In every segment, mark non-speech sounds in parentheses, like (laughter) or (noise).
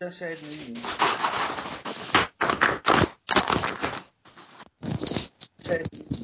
शायद नहीं है क्या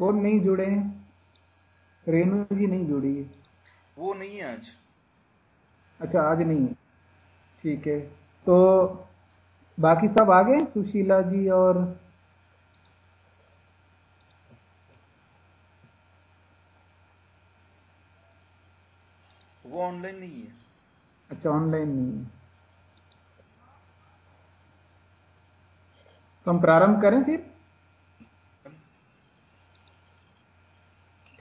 कौन नहीं जुड़े हैं? रेणु जी नहीं जुड़ी है। वो नहीं है आज। अच्छा आज नहीं है। ठीक है। तो बाकी सब आ गए सुशीला जी और वो ऑनलाइन नहीं है। अच्छा ऑनलाइन नहीं है। तो हम प्रारंभ करें फिर?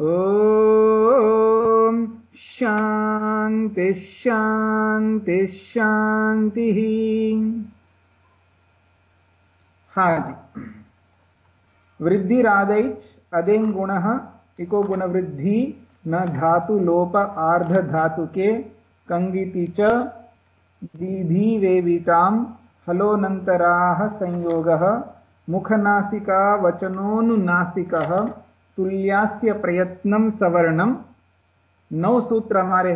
ॐ शान्ति शान्ति शान्तिः। हाँ जी। वृद्धिरादैच अदें गुणः, इको गुण वृद्धि न धातु लोप आर्ध धातु के कंगिति च, दीधि वेवितां हलोनन्तराः संयोगः, मुखनासिका वचनोनुनासिकः तुल्यास्य प्रयत्नं सवर्णम नौ सूत्र हमारे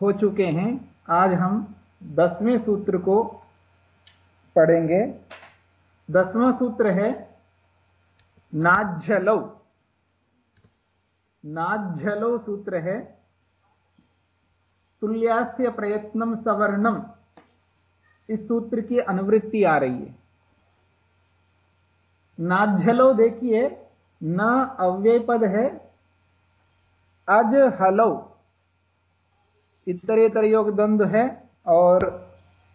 हो चुके हैं। आज हम दसवें सूत्र को पढ़ेंगे। दसवां सूत्र है नाझलौ नाझलौ सूत्र है, तुल्यास्य प्रयत्नम सवर्णम इस सूत्र की अनुवृत्ति आ रही है। नाझलो देखिए न अव्यय पद है, अज हलौ। इतरेतर योग द्वंद्व है और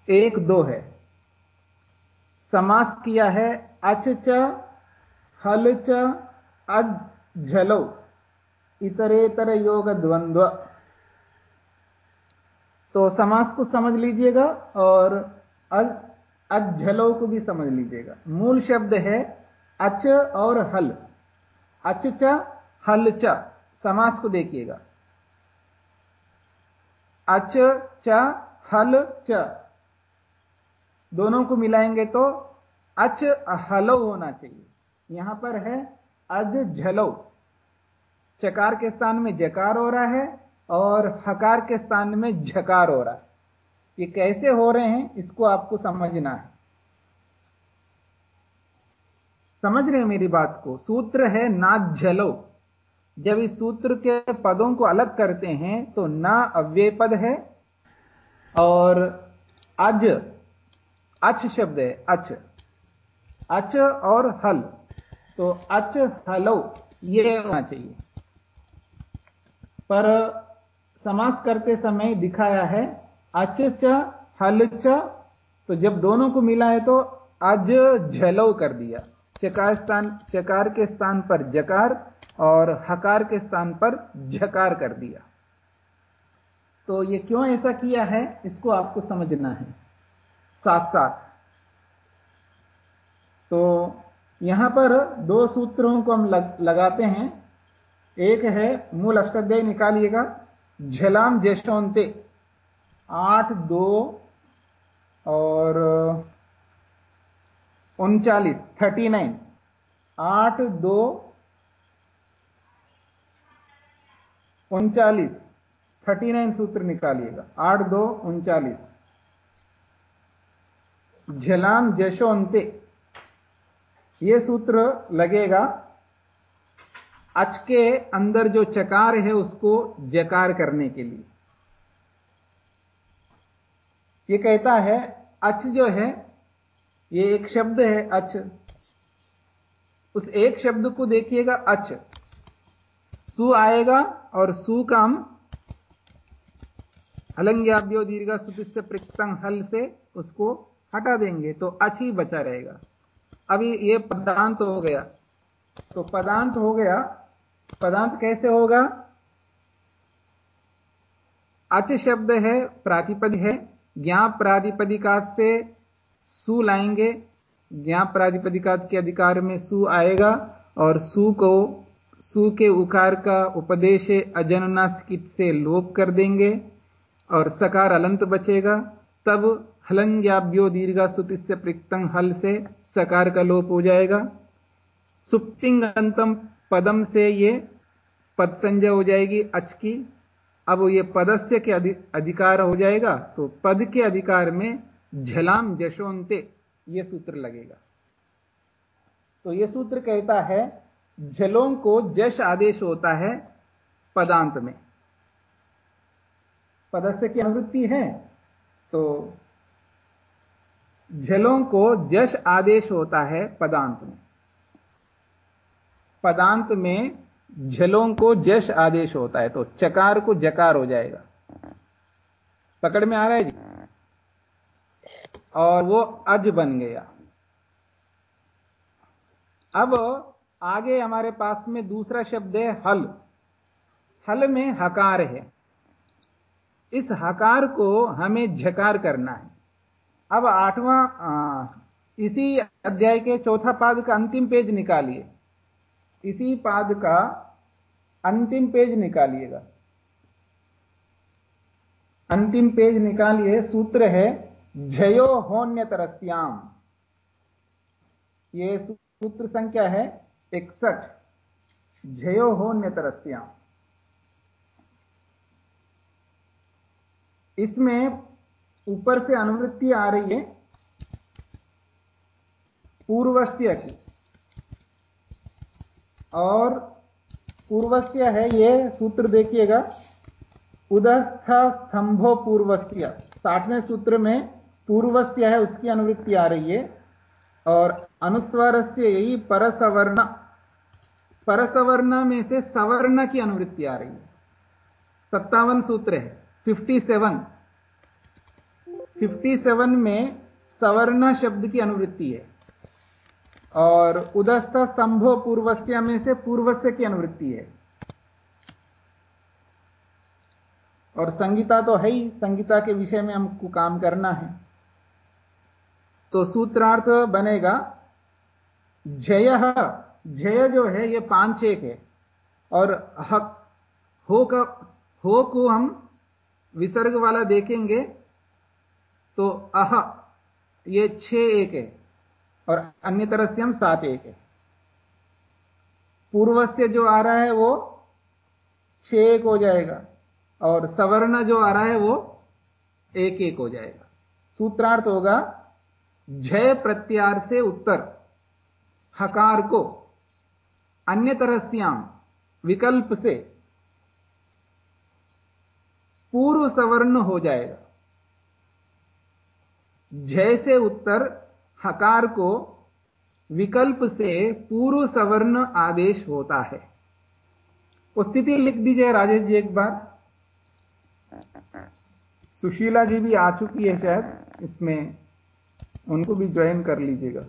एक दो है। समास किया है, अच च, हल च, अज इतरेतर योग द्वंद्व। तो समास को समझ लीजिएगा और अज अज्झलो को भी समझ लीजिएगा। मूल शब्द है अच और हल। अच च हल च समास को देखिएगा। अच च हल च दोनों को मिलाएँगे तो अच हलो होना चाहिए। यहाँ पर है अज, झलो। चकार के स्थान में जकार हो रहा है और हकार के स्थान में झकार हो रहा है। ये कैसे हो रहे हैं, इसको आपको समझना है। समझ रहे हैं मेरी बात को? सूत्र है नाच झलो जब इस सूत्र के पदों को अलग करते हैं तो ना अव्यय पद है और अज, अच शब्द है, अच। अच और हल। तो अच हलो, ये होना चाहिए। पर समास करते समय दिखाया है, अच च, हल च तो जब दोनों को मिला है तो अज झलो कर दिया। चकार स्थान चकार के स्थान पर जकार और हकार के स्थान पर झकार कर दिया। तो ये क्यों ऐसा किया है इसको आपको समझना है। साथ साथ तो यहाँ पर दो सूत्रों को हम लग, लगाते हैं। एक है मूल अष्टाध्याय निकालिएगा। झलाम जशोंते। आठ दो और उनचालीस थर्टी नाइन आठ, दो, उनचालीस थर्टी नाइन सूत्र निकालिएगा। आठ, दो, उनचालीस। झलाम जशोंते ये सूत्र लगेगा, अच के अंदर जो चकार है उसको जकार करने के लिए। ये कहता है, अच जो है ये एक शब्द है अच। उस एक शब्द को देखिएगा अच। सु आएगा और सु का हम अलंग्याभ्यो दीर्घ सुपिस्त प्रक्तंग हल से उसको हटा देंगे तो अच ही बचा रहेगा। अभी ये पदांत हो गया। तो पदांत हो गया। पदांत कैसे होगा? अच शब्द है, प्रातिपद है। ज्ञा प्रातिपदिका से सु लाएँगे। ज्ञा प्रातिपदिका के अधिकार में सु आएगा और सु को, सु के उकार का उपदेश अजनना से लोप कर देंगे और सकार अलंत बचेगा। तब हलंग्याभ्यो दीर्घा सुति से प्रिक्तंग हल से सकार का लोप हो जाएगा। सुप्तिंग अंतम पदम से ये पद संजय हो जाएगी अच की। अब ये पदस्य के अधिकार हो जाएगा तो पद के अधिकार में झलाम जशोंते यह सूत्र लगेगा। तो यह सूत्र कहता है, झलों को जश आदेश होता है पदांत में। पदस्य की अनुवृत्ति है तो झलों को जश आदेश होता है पदांत में। पदांत में झलों को जश आदेश होता है तो चकार को जकार हो जाएगा। पकड़ में आ रहा है जी? और वो अज बन गया। अब आगे हमारे पास में दूसरा शब्द है हल। हल में हकार है। इस हकार को हमें झकार करना है। अब आठवां इसी अध्याय के चौथा पाद का अंतिम पेज निकालिए। इसी पाद का अंतिम पेज निकालिएगा। अंतिम पेज निकालिए। सूत्र है जयो होन्य तरस्याम ये सूत्र संख्या है इकसठ। जयो होन्य तरस्याम इसमें ऊपर से अनुवृत्ति आ रही है पूर्वस्य की। और पूर्वस्य है ये सूत्र देखिएगा। उदस्थ स्तंभो पूर्वस्य। साठवें सूत्र में पूर्वस्य है, उसकी अनुवृत्ति आ रही है। और अनुस्वर से यही परसवर्ण परसवर्ण में से सवर्ण की अनुवृत्ति आ रही है। सत्तावन सूत्र है फिफ्टी सेवन 57 में सवर्ण शब्द की अनुवृत्ति है। और उदस्त स्तंभो पूर्वस्य में से पूर्वस्य की अनुवृत्ति है। और संगीता तो है ही, संगीता के विषय में हमको काम करना है। तो सूत्रार्थ बनेगा, जय जय जो है ये पाँच एक है, और हक, हो का, हो को हम विसर्ग वाला देखेंगे तो अह, ये छ एक है, और अन्य तरह से हम सात एक है। पूर्व से जो आ रहा है वो छ एक हो जाएगा, और सवर्ण जो आ रहा है वो एक एक हो जाएगा। सूत्रार्थ होगा जय प्रत्यार से उत्तर, हकार को अन्य तरस्याम विकल्प से। पूर्व सवर्ण हो जाएगा। जैसे उत्तर, हकार को, विकल्प से पूर्व सवर्ण आदेश होता है। वो स्थिति लिख दीजिए राजेश जी एक बार। सुशीला जी भी आ चुकी है शायद, इसमें उनको भी ज्वाइन कर लीजिएगा।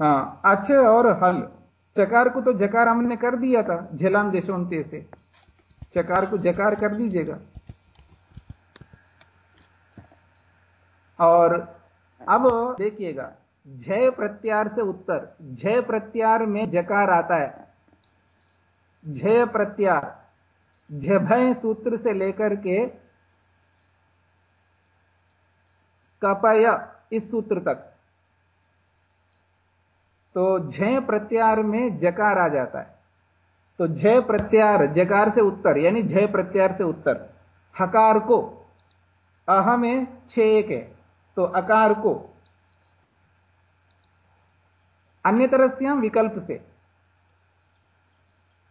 हाँ अच्छे और हल। चकार को तो जकार हमने कर दिया था, झेलाम जशवंते से। चकार को जकार कर दीजिएगा। और अब देखिएगा जय प्रत्यार से उत्तर। जय प्रत्यार में जकार आता है। झय प्रत्यार। झभय सूत्र से लेकर के कपय इस सूत्र तक। तो झय प्रत्यार में जकार आ जाता है। तो झय प्रत्यार जकार से उत्तर, यानी झय प्रत्यार से उत्तर। हकार को, अह में छे एक है तो अकार को। अन्य तरह विकल्प से।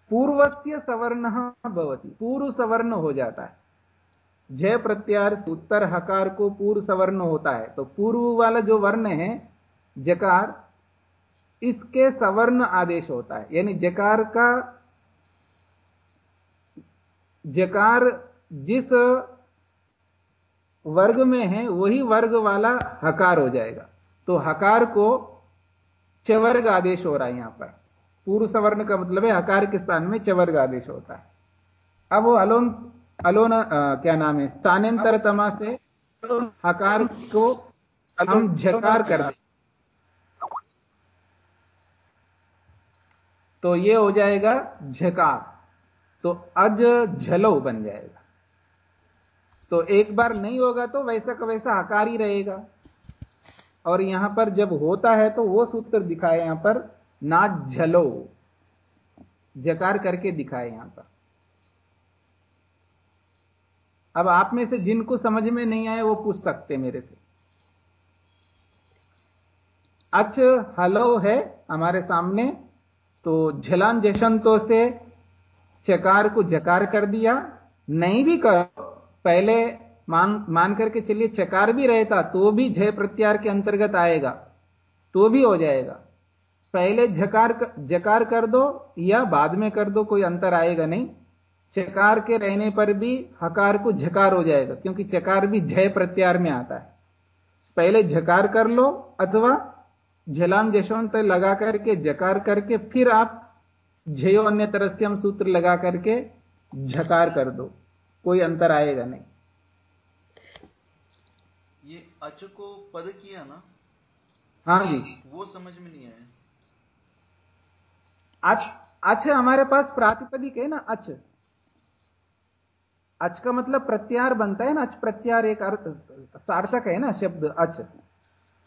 पूर्वस्य सवर्ण पूर्व सवर्ण हो जाता है। जय प्रत्यार उत्तर हकार को पूर्व सवर्ण होता है। तो पूर्व वाला जो वर्ण है जकार इसके सवर्ण आदेश होता है। यानी जकार का जकार जिस वर्ग में है, वही वर्ग वाला हकार हो जाएगा। तो हकार को चवर्ग आदेश हो रहा है यहाँ पर। पूर्व सवर्ण का मतलब है, हकार के स्थान में चवर्ग आदेश होता है। अब वो अलोन अलोन क्या नाम है? स्थानांतर तमा से हकार को हम झकार कर दें। तो ये हो जाएगा झकार। तो अज झलो बन जाएगा। तो एक बार नहीं होगा तो वैसा का वैसा आकार ही रहेगा। और यहाँ पर जब होता है तो वो सूत्र दिखाए यहाँ पर ना झलो। जकार करके दिखाए यहाँ पर। अब आप में से जिनको समझ में नहीं आए वो पूछ सकते मेरे से। अच, हलो है हमारे सामने तो झलान जशंतों से चकार को जकार कर दिया। नहीं भी करो, पहले मान मान करके चलिए, चकार भी रहता तो भी जय प्रत्यार के अंतर्गत आएगा तो भी हो जाएगा। पहले झकार जकार कर दो, या बाद में कर दो, कोई अंतर आएगा नहीं। चकार के रहने पर भी हकार को झकार हो जाएगा क्योंकि चकार भी झय प्रत्यार में आता है। पहले झकार कर लो अथवा झलाम जशवंत लगा करके जकार करके फिर आप झयो अन्य हम सूत्र लगा करके झकार कर दो कोई अंतर आएगा नहीं। ये अच को पद किया ना? हाँ जी। वो समझ में नहीं आया। अच अच हमारे पास प्रातिपदिक है ना अच। अच का मतलब प्रत्यार बनता है ना अच प्रत्यार एक अर्थ सार्थक है ना शब्द अच।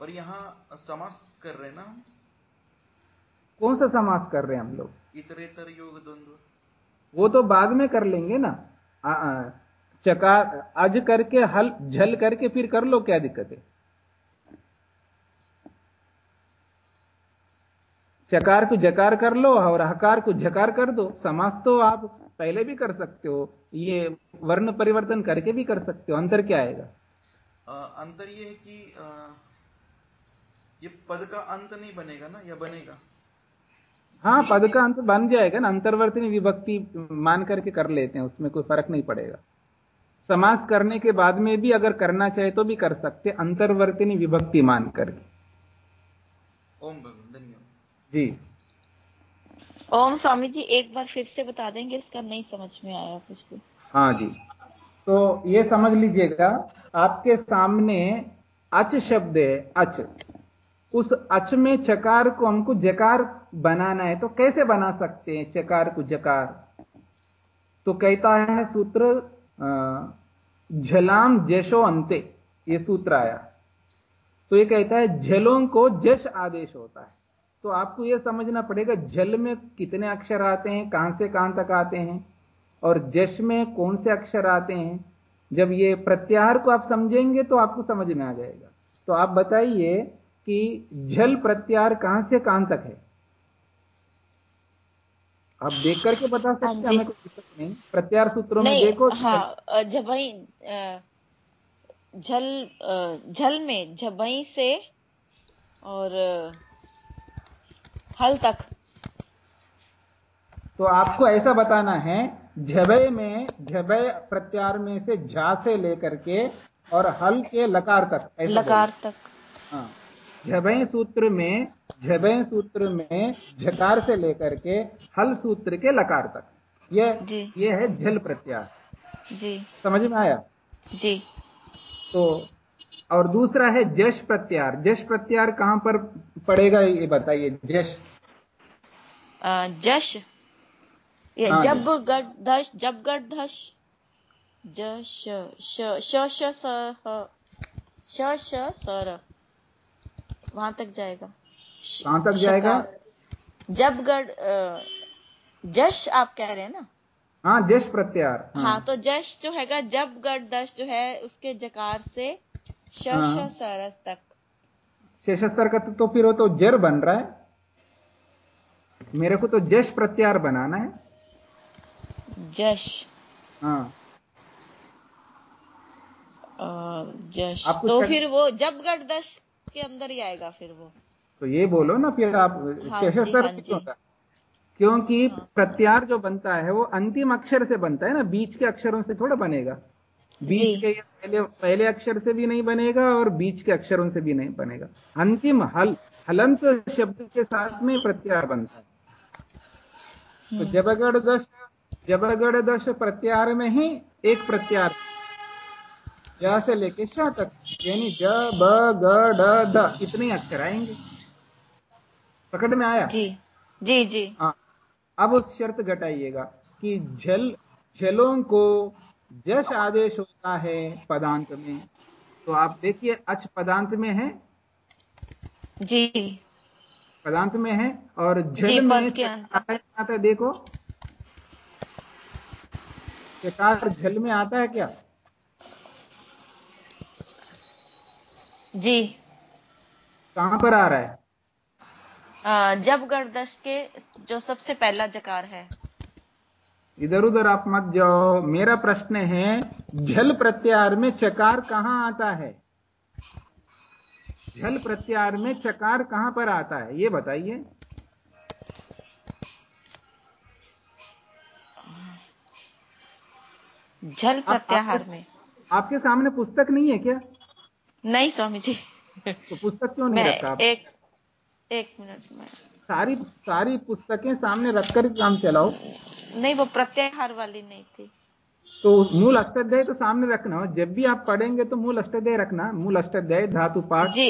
पर यहाँ समास कर रहे ना कौन सा समास कर रहे हैं हम लोग? इतरेतर योग द्वंद्व। वो तो बाद में कर लेंगे ना। चकार अज करके हल झल करके फिर कर लो क्या दिक्कत है? चकार को जकार कर लो और हकार को झकार कर दो। समास तो आप पहले भी कर सकते हो ये वर्ण परिवर्तन करके भी कर सकते हो अंतर क्या आएगा? आ, अंतर ये है कि आ, ये पद का अंत नहीं बनेगा ना या बनेगा? हाँ पद का अंत बन जाएगा ना अंतर्वर्तनी विभक्ति मान करके कर लेते हैं उसमें कोई फ़र्क नहीं पड़ेगा। समास करने के बाद में भी अगर करना चाहे तो भी कर सकते अंतर्वर्तनी विभक्ति मान करके। ओम भगवान धन्यवाद। जी। ओम स्वामी जी, एक बार फिर से बता देंगे, इसका नहीं समझ में आया कुछ भी हाँ जी। तो ये समझ लीजिएगा, आपके सामने अच शब्द है, अच। उस अच में चकार को हमको जकार बनाना है तो कैसे बना सकते हैं चकार को जकार? तो कहता है सूत्र झलाम जशो अंते, ये सूत्र आया। तो ये कहता है, झलों को जश आदेश होता है। तो आपको यह समझना पड़ेगा जल में कितने अक्षर आते हैं कहाँ से कहाँ तक आते हैं और जश में कौन से अक्षर आते हैं। जब ये प्रत्याहार को आप समझेंगे तो आपको समझ में आ जाएगा। तो आप बताइए कि जल प्रत्याहार कहाँ से कहाँ तक है? आप देख करके बता सकते हैं हमें कोई दिक्कत नहीं। प्रत्यार सूत्रों में देखो। हाँ जबई झल झल में जबई से और हल तक। तो आपको ऐसा बताना है झबय में झबय प्रत्यार में से झा से लेकर के और हल के लकार तक लकार तक। हाँ। झबय सूत्र में झबय सूत्र में झकार से लेकर के हल सूत्र के लकार तक। ये ये है झल प्रत्यार। जी। समझ में आया? जी। तो और दूसरा है जश प्रत्यार। जश प्रत्यार कहाँ पर पड़ेगा ये बताइए जश? जश। ये हाँ, जब गढ़ जब गढ़ धश ज श श श श स ह। श श वहाँ तक जाएगा। कहाँ तक जाएगा? जब गढ़ जश आप कह रहे हैं ना? हाँ जश प्रत्यार हाँ तो जश जो हैगा जब गढ़ दश जो है उसके जकार से श हाँ। श सरस तक। शेषस्तर का तो, तो फिर वो तो जर बन रहा है। मेरे को तो जश प्रत्यार बनाना है। जश? हाँ। जश। तो फिर वो जब गढ़ दश के अंदर ही आएगा फिर वो। तो ये बोलो ना फिर आप हाँ शेषस्तर हाँ। होता क्योंकि हाँ। प्रत्यार जो बनता है वो अंतिम अक्षर से बनता है ना बीच के अक्षरों से थोड़ा बनेगा। बीच के पहले पहले अक्षर से भी नहीं बनेगा और बीच के अक्षरों से भी नहीं बनेगा। अंतिम हल हलंत शब्द के साथ में प्रत्यार बनता है। तो हम्म। जबगढ़ दश जबगढ़ दश प्रत्यार में ही एक प्रत्यार ज से लेके श तक यानी ज ब ग ड द इतने अक्षर आएँगे। पकड़ में आया? जी जी जी। हाँ। अब उस शर्त घटाइएगा कि झल झलों को जश आदेश होता है पदांत में। तो आप देखिए अच पदांत में है। जी। पदांत में है और जी, झल में आता है देखो। चकार झल में आता है क्या? जी। कहाँ पर आ रहा है? अ, जब गढ़ दश के जो सबसे पहला जकार है। इधर उधर आप मत जाओ। मेरा प्रश्न है झल प्रत्यार में चकार कहाँ आता है? झल प्रत्यार में चकार कहाँ पर आता है? ये बताइए। झल प्रत्याहार में। आपके सामने पुस्तक नहीं है क्या? नहीं स्वामी जी तो पुस्तक क्यों नहीं रखा एक एक मिनट में। सारी सारी पुस्तकें सामने रखकर काम चलाओ। नहीं वो प्रत्याहार वाली नहीं थी। तो मूल अष्टाध्याय तो सामने रखना जब भी आप पढ़ेंगे तो मूल अष्टाध्याय रखना मूल अष्टाध्याय धातु पाठ। जी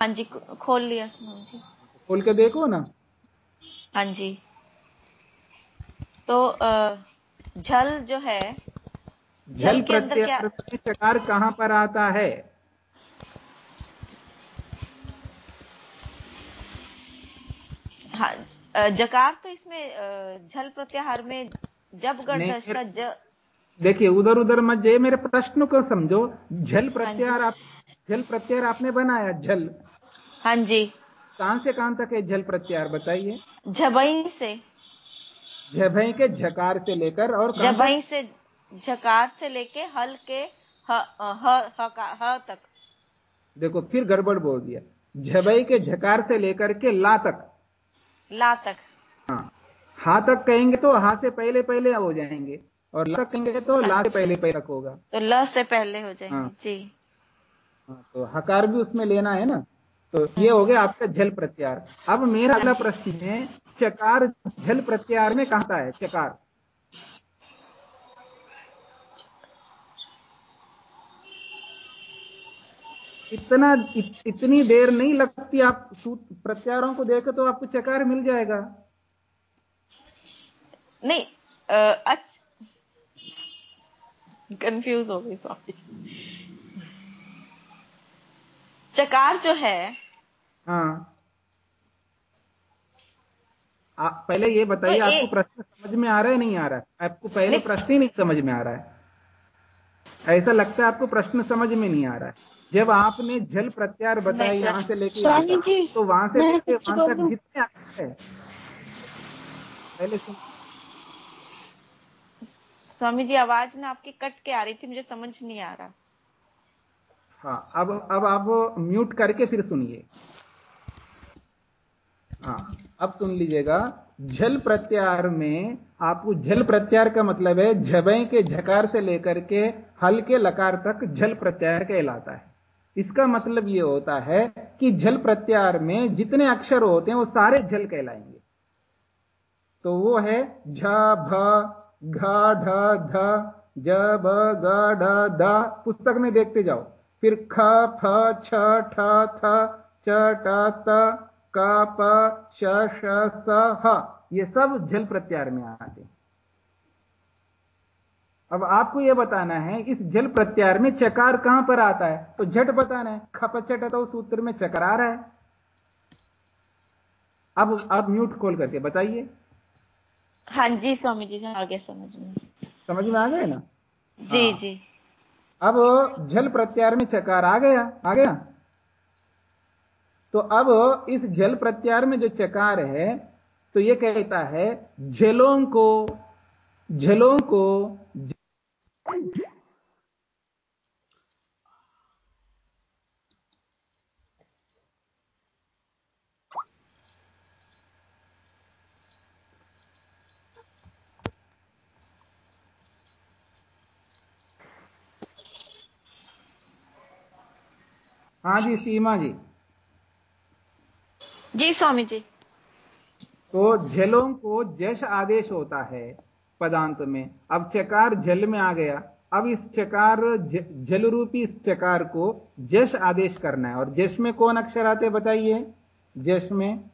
हाँ जी खोल लिया जी। खोल के देखो ना। हाँ जी। तो झल जो है झल के अंदर क्या- प्रत्यार में चकार कहाँ पर आता है? हाँ जकार तो इसमें झल प्रत्याहार में जब का ज देखिए उधर उधर मत जाइए मेरे प्रश्न को समझो। झल प्रत्यार आप झल प्रत्यार आपने बनाया झल। हाँ जी। कहाँ से कहाँ तक है झल प्रत्यार बताइए। झबई से। झभई के झकार से लेकर और? जबई से झकार से लेके हल के ह, ह, ह, ह तक। देखो फिर गड़बड़ बोल दिया। झबई के झकार से लेकर के ला तक। ला तक। हाँ। हा तक कहेंगे तो हा से पहले पहले हो जाएँगे। और ला कहेंगे तो ला से पहले पहले तक होगा तो ल से पहले हो जाएँगे हाँ। जी। हाँ, तो हकार भी उसमें लेना है ना? तो ये हो गया आपका झल प्रत्यार अब मेरा अगला प्रश्न है चकार झल प्रत्यार में कहाँ है? चकार। इतना इत, इतनी देर नहीं लगती आप प्रत्यारों को देखे तो आपको चकार मिल जाएगा। नहीं अच्छा कंफ्यूज हो गई सॉरी चकार जो है हाँ। आप पहले ये बताइए तो आपको प्रश्न समझ में आ रहा है नहीं आ रहा है? आपको पहले प्रश्न ही नहीं समझ में आ रहा है। ऐसा लगता है आपको प्रश्न समझ में नहीं आ रहा है। जब आपने जल प्रत्यार बताया यहाँ से लेके तो वहाँ से लेके वहाँ तक जितने है पहले सुन स्वामी जी, आवाज़ ना आपकी कट के आ रही थी, मुझे समझ नहीं आ रहा। हाँ अब अब आप म्यूट करके फिर सुनिए। हाँ अब सुन लीजिएगा। झल प्रत्यार में आपको झल प्रत्यार का मतलब है झबे के झकार से लेकर के हल के लकार तक झल प्रत्यार कहलाता है। इसका मतलब यह होता है कि झल प्रत्यार में जितने अक्षर होते हैं, वो सारे झल कहलाएँगे। तो वो है झ, भ घ ध ज पुस्तक में देखते जाओ। फिर ख, फ, छ, ठ, थ, च, ट, त, क, प, श स, ह। ये सब झल प्रत्यार में आते अब आपको यह बताना है, इस जल प्रत्यार में चकार कहाँ पर आता है? तो झट बताना है खपचट तो सूत्र में चकर आ रहा है। अब आप म्यूट खोल करके बताइए। हाँ जी स्वामी जी आ गया समझ में समझ में आ गए ना? जी हाँ। जी। अब जल प्रत्यार में चकार आ गया आ गया? तो अब इस जल प्रत्यार में जो चकार है तो यह कहता है झलों को झलों को हाँ जी सीमा जी। जी स्वामी जी। तो झलों को जश आदेश होता है पदांत में। अब चकार जल में आ गया। अब इस चकार जल रूपी इस चकार को जश आदेश करना है। और जश में कौन अक्षर आते बताइए? जश में।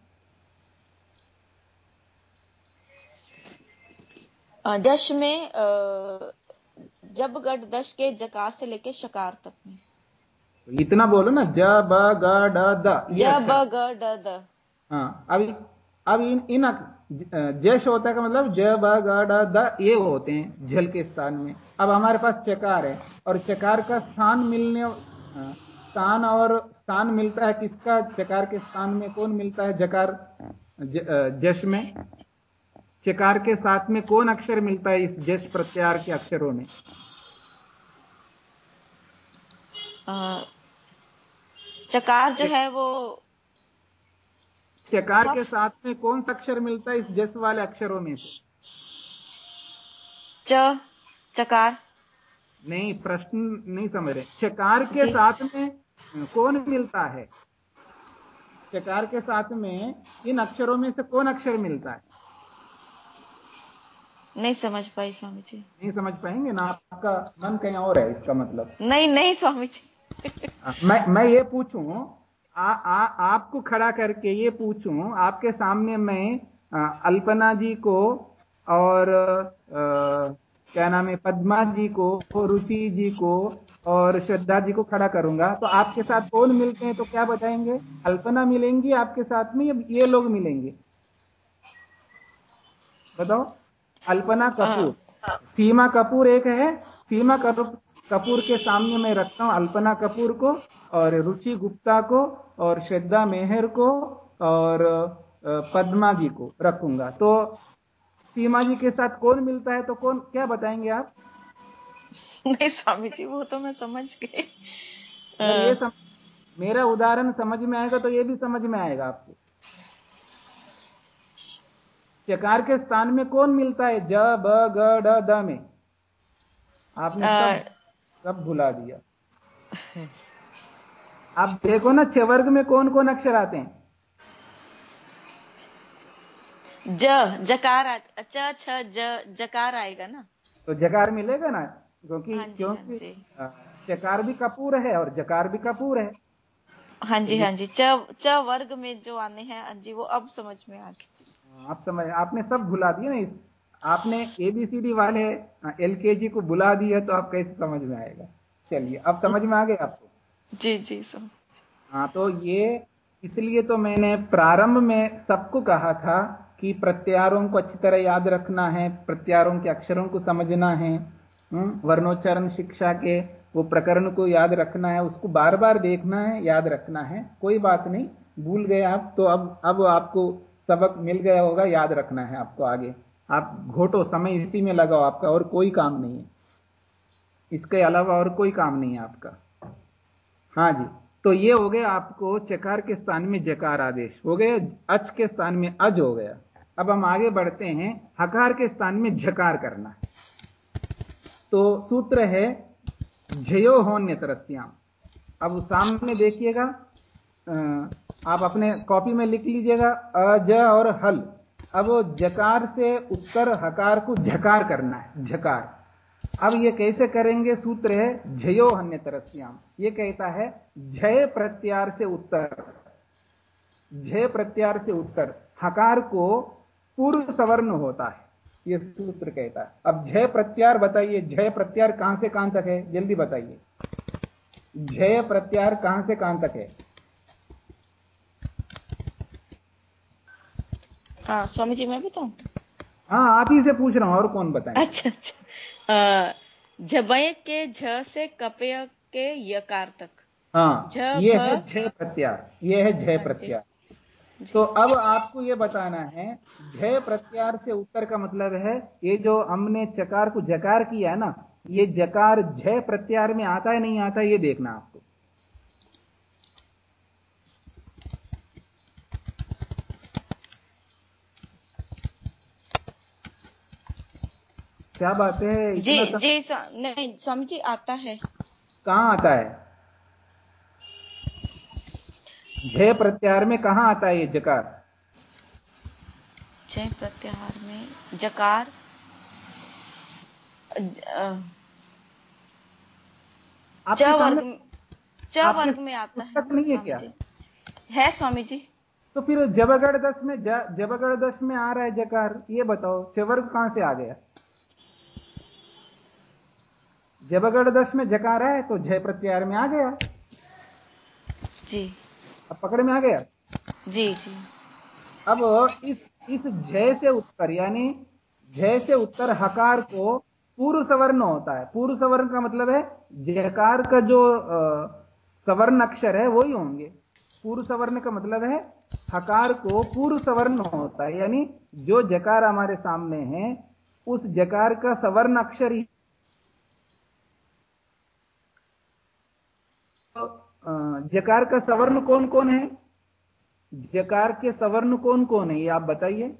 दश में जब गढ़ दश के जकार से लेके शकार तक में। इतना बोलो ना ज ब ग ड द ये ज ब ग ड द। हाँ अब अब इन इन जश होता है मतलब ज ब ग ड द ये होते हैं जल के स्थान में। अब हमारे पास चकार है और चकार का स्थान मिलने हाँ, स्थान और स्थान मिलता है किसका? चकार के स्थान में कौन मिलता है? जकार ज, जश में। चकार के साथ में कौन अक्षर मिलता है इस जश प्रत्यार के अक्षरों में? चकार जो है वो चकार। के साथ में कौन सा अक्षर मिलता है इस जस वाले अक्षरों में से? च चकार। नहीं प्रश्न नहीं समझ रहे। चकार के साथ में कौन मिलता है? चकार के साथ में इन अक्षरों में से कौन अक्षर मिलता है? नहीं समझ पाई स्वामी जी। नहीं समझ पाएँगे ना? आपका मन कहीं और है इसका मतलब। नहीं नहीं स्वामी जी। (laughs) मैं मैं ये पूछूँ आ, आ, आपको खड़ा करके ये पूछूँ आपके सामने मैं आ, अल्पना जी को और आ, क्या नाम है पद्मा जी को रुचि जी को और श्रद्धा जी को खड़ा करूँगा। तो आपके साथ कौन मिलते हैं तो क्या बताएँगे? अल्पना मिलेंगी आपके साथ में ये लोग मिलेंगे? बताओ। अल्पना कपूर। सीमा कपूर एक है सीमा कपूर कपूर के सामने मैं रखता हूँ अल्पना कपूर को और रुचि गुप्ता को और श्रद्धा मेहर को और पद्मा जी को रखूँगा। तो सीमा जी के साथ कौन मिलता है तो कौन क्या बताएँगे आप? नहीं स्वामी जी वो तो मैं समझ गई। अगर ये सम, मेरा उदाहरण समझ में आएगा तो ये भी समझ में आएगा आपको। चकार के स्थान में कौन मिलता है? ज ब ग ड द में। आपने सब, सब भुला दिया। आप देखो ना छह वर्ग में कौन कौन अक्षर आते हैं? ज जकार च छ ज जकार आएगा ना। तो जकार मिलेगा ना? क्योंकि हाँ हाँ क्योंकि चकार भी कपूर है और जकार भी कपूर है। हाँ जी हाँ जी। च च वर्ग में जो आने हैं हाँ जी वो अब समझ में आ गया आप समझ आपने सब भुला दिया ना इस- आपने एबीसीडी वाले एलकेजी को बुला दिया तो आप कैसे समझ में आएगा। चलिए अब समझ में आ गए आपको? जी जी समझ। हाँ तो ये इसलिए तो मैंने प्रारंभ में सबको कहा था कि प्रत्यारों को अच्छी तरह याद रखना है प्रत्यारों के अक्षरों को समझना है हम्म, वर्णोच्चारण शिक्षा के वो प्रकरण को याद रखना है उसको बार बार देखना है याद रखना है कोई बात नहीं भूल गए आप तो अब अब आपको सबक मिल गया होगा याद रखना है आपको आगे। आप घोटो, समय इसी में लगाओ आपका, और कोई काम नहीं है। इसके अलावा और कोई काम नहीं है आपका। हाँ जी तो ये हो गया आपको चकार के स्थान में जकार आदेश। हो गया, अच के स्थान में अज हो गया। अब हम आगे बढ़ते हैं, हकार के स्थान में झकार करना। तो सूत्र है, झयो होन्य तरस्याम अब सामने देखिएगा आप अपने कॉपी में लिख लीजिएगा अज और हल। अब जकार से उत्तर हकार को झकार करना है झकार अब ये कैसे करेंगे? सूत्र है झयो हन्य तरस्याम ये कहता है झय प्रत्यार से उत्तर। झय प्रत्यार से उत्तर। हकार को पूर्व सवर्ण होता है, ये सूत्र कहता है। अब झय प्रत्यार बताइए झय प्रत्यार कहाँ से कहाँ तक है? जल्दी बताइए। झय प्रत्यार कहाँ से कहाँ तक है? हाँ स्वामी जी मैं बताऊँ हाँ। आप ही से पूछ रहा हूँ और कौन बताए अच्छा अच्छा। जबय के झ से कपय के यकार तक। हाँ ये है झय प्रत्यार ये है हाँ प्रत्यार तो अब आपको ये बताना है झय प्रत्यार से उत्तर का मतलब है ये जो हमने चकार को जकार किया है ना ये जकार झय प्रत्यार में आता है नहीं आता है ये देखना आपको। क्या बात है? जी सब जी स्वा- नहीं स्वामी जी आता है। कहाँ आता है? जय प्रत्यार में कहाँ आता है ये जकार? जय प्रत्याहार में जकार। ज- च वर्ग च वर्ग में आता है नहीं है क्या? है स्वामी जी। तो फिर जबगढ़ दस में जबगढ़ दस में आ रहा है जकार ये बताओ चवर्ग कहाँ से आ गया? जबगढ़ दस में जकार है तो जय प्रत्यार में आ गया। जी। अब पकड़ में आ गया? जी जी। अब इस इस जय से उत्तर यानी जय से उत्तर हकार को पूर्व सवर्ण होता है। पूर्व सवर्ण का मतलब है जयकार का जो सवर्ण अक्षर है वही होंगे। पूर्व सवर्ण का मतलब है हकार को पूर्व सवर्ण होता है। यानी जो जकार हमारे सामने है उस जकार का सवर्ण अक्षर ही तो, अ, जकार का सवर्ण कौन कौन है? जकार के सवर्ण कौन कौन है, ये आप बताइए।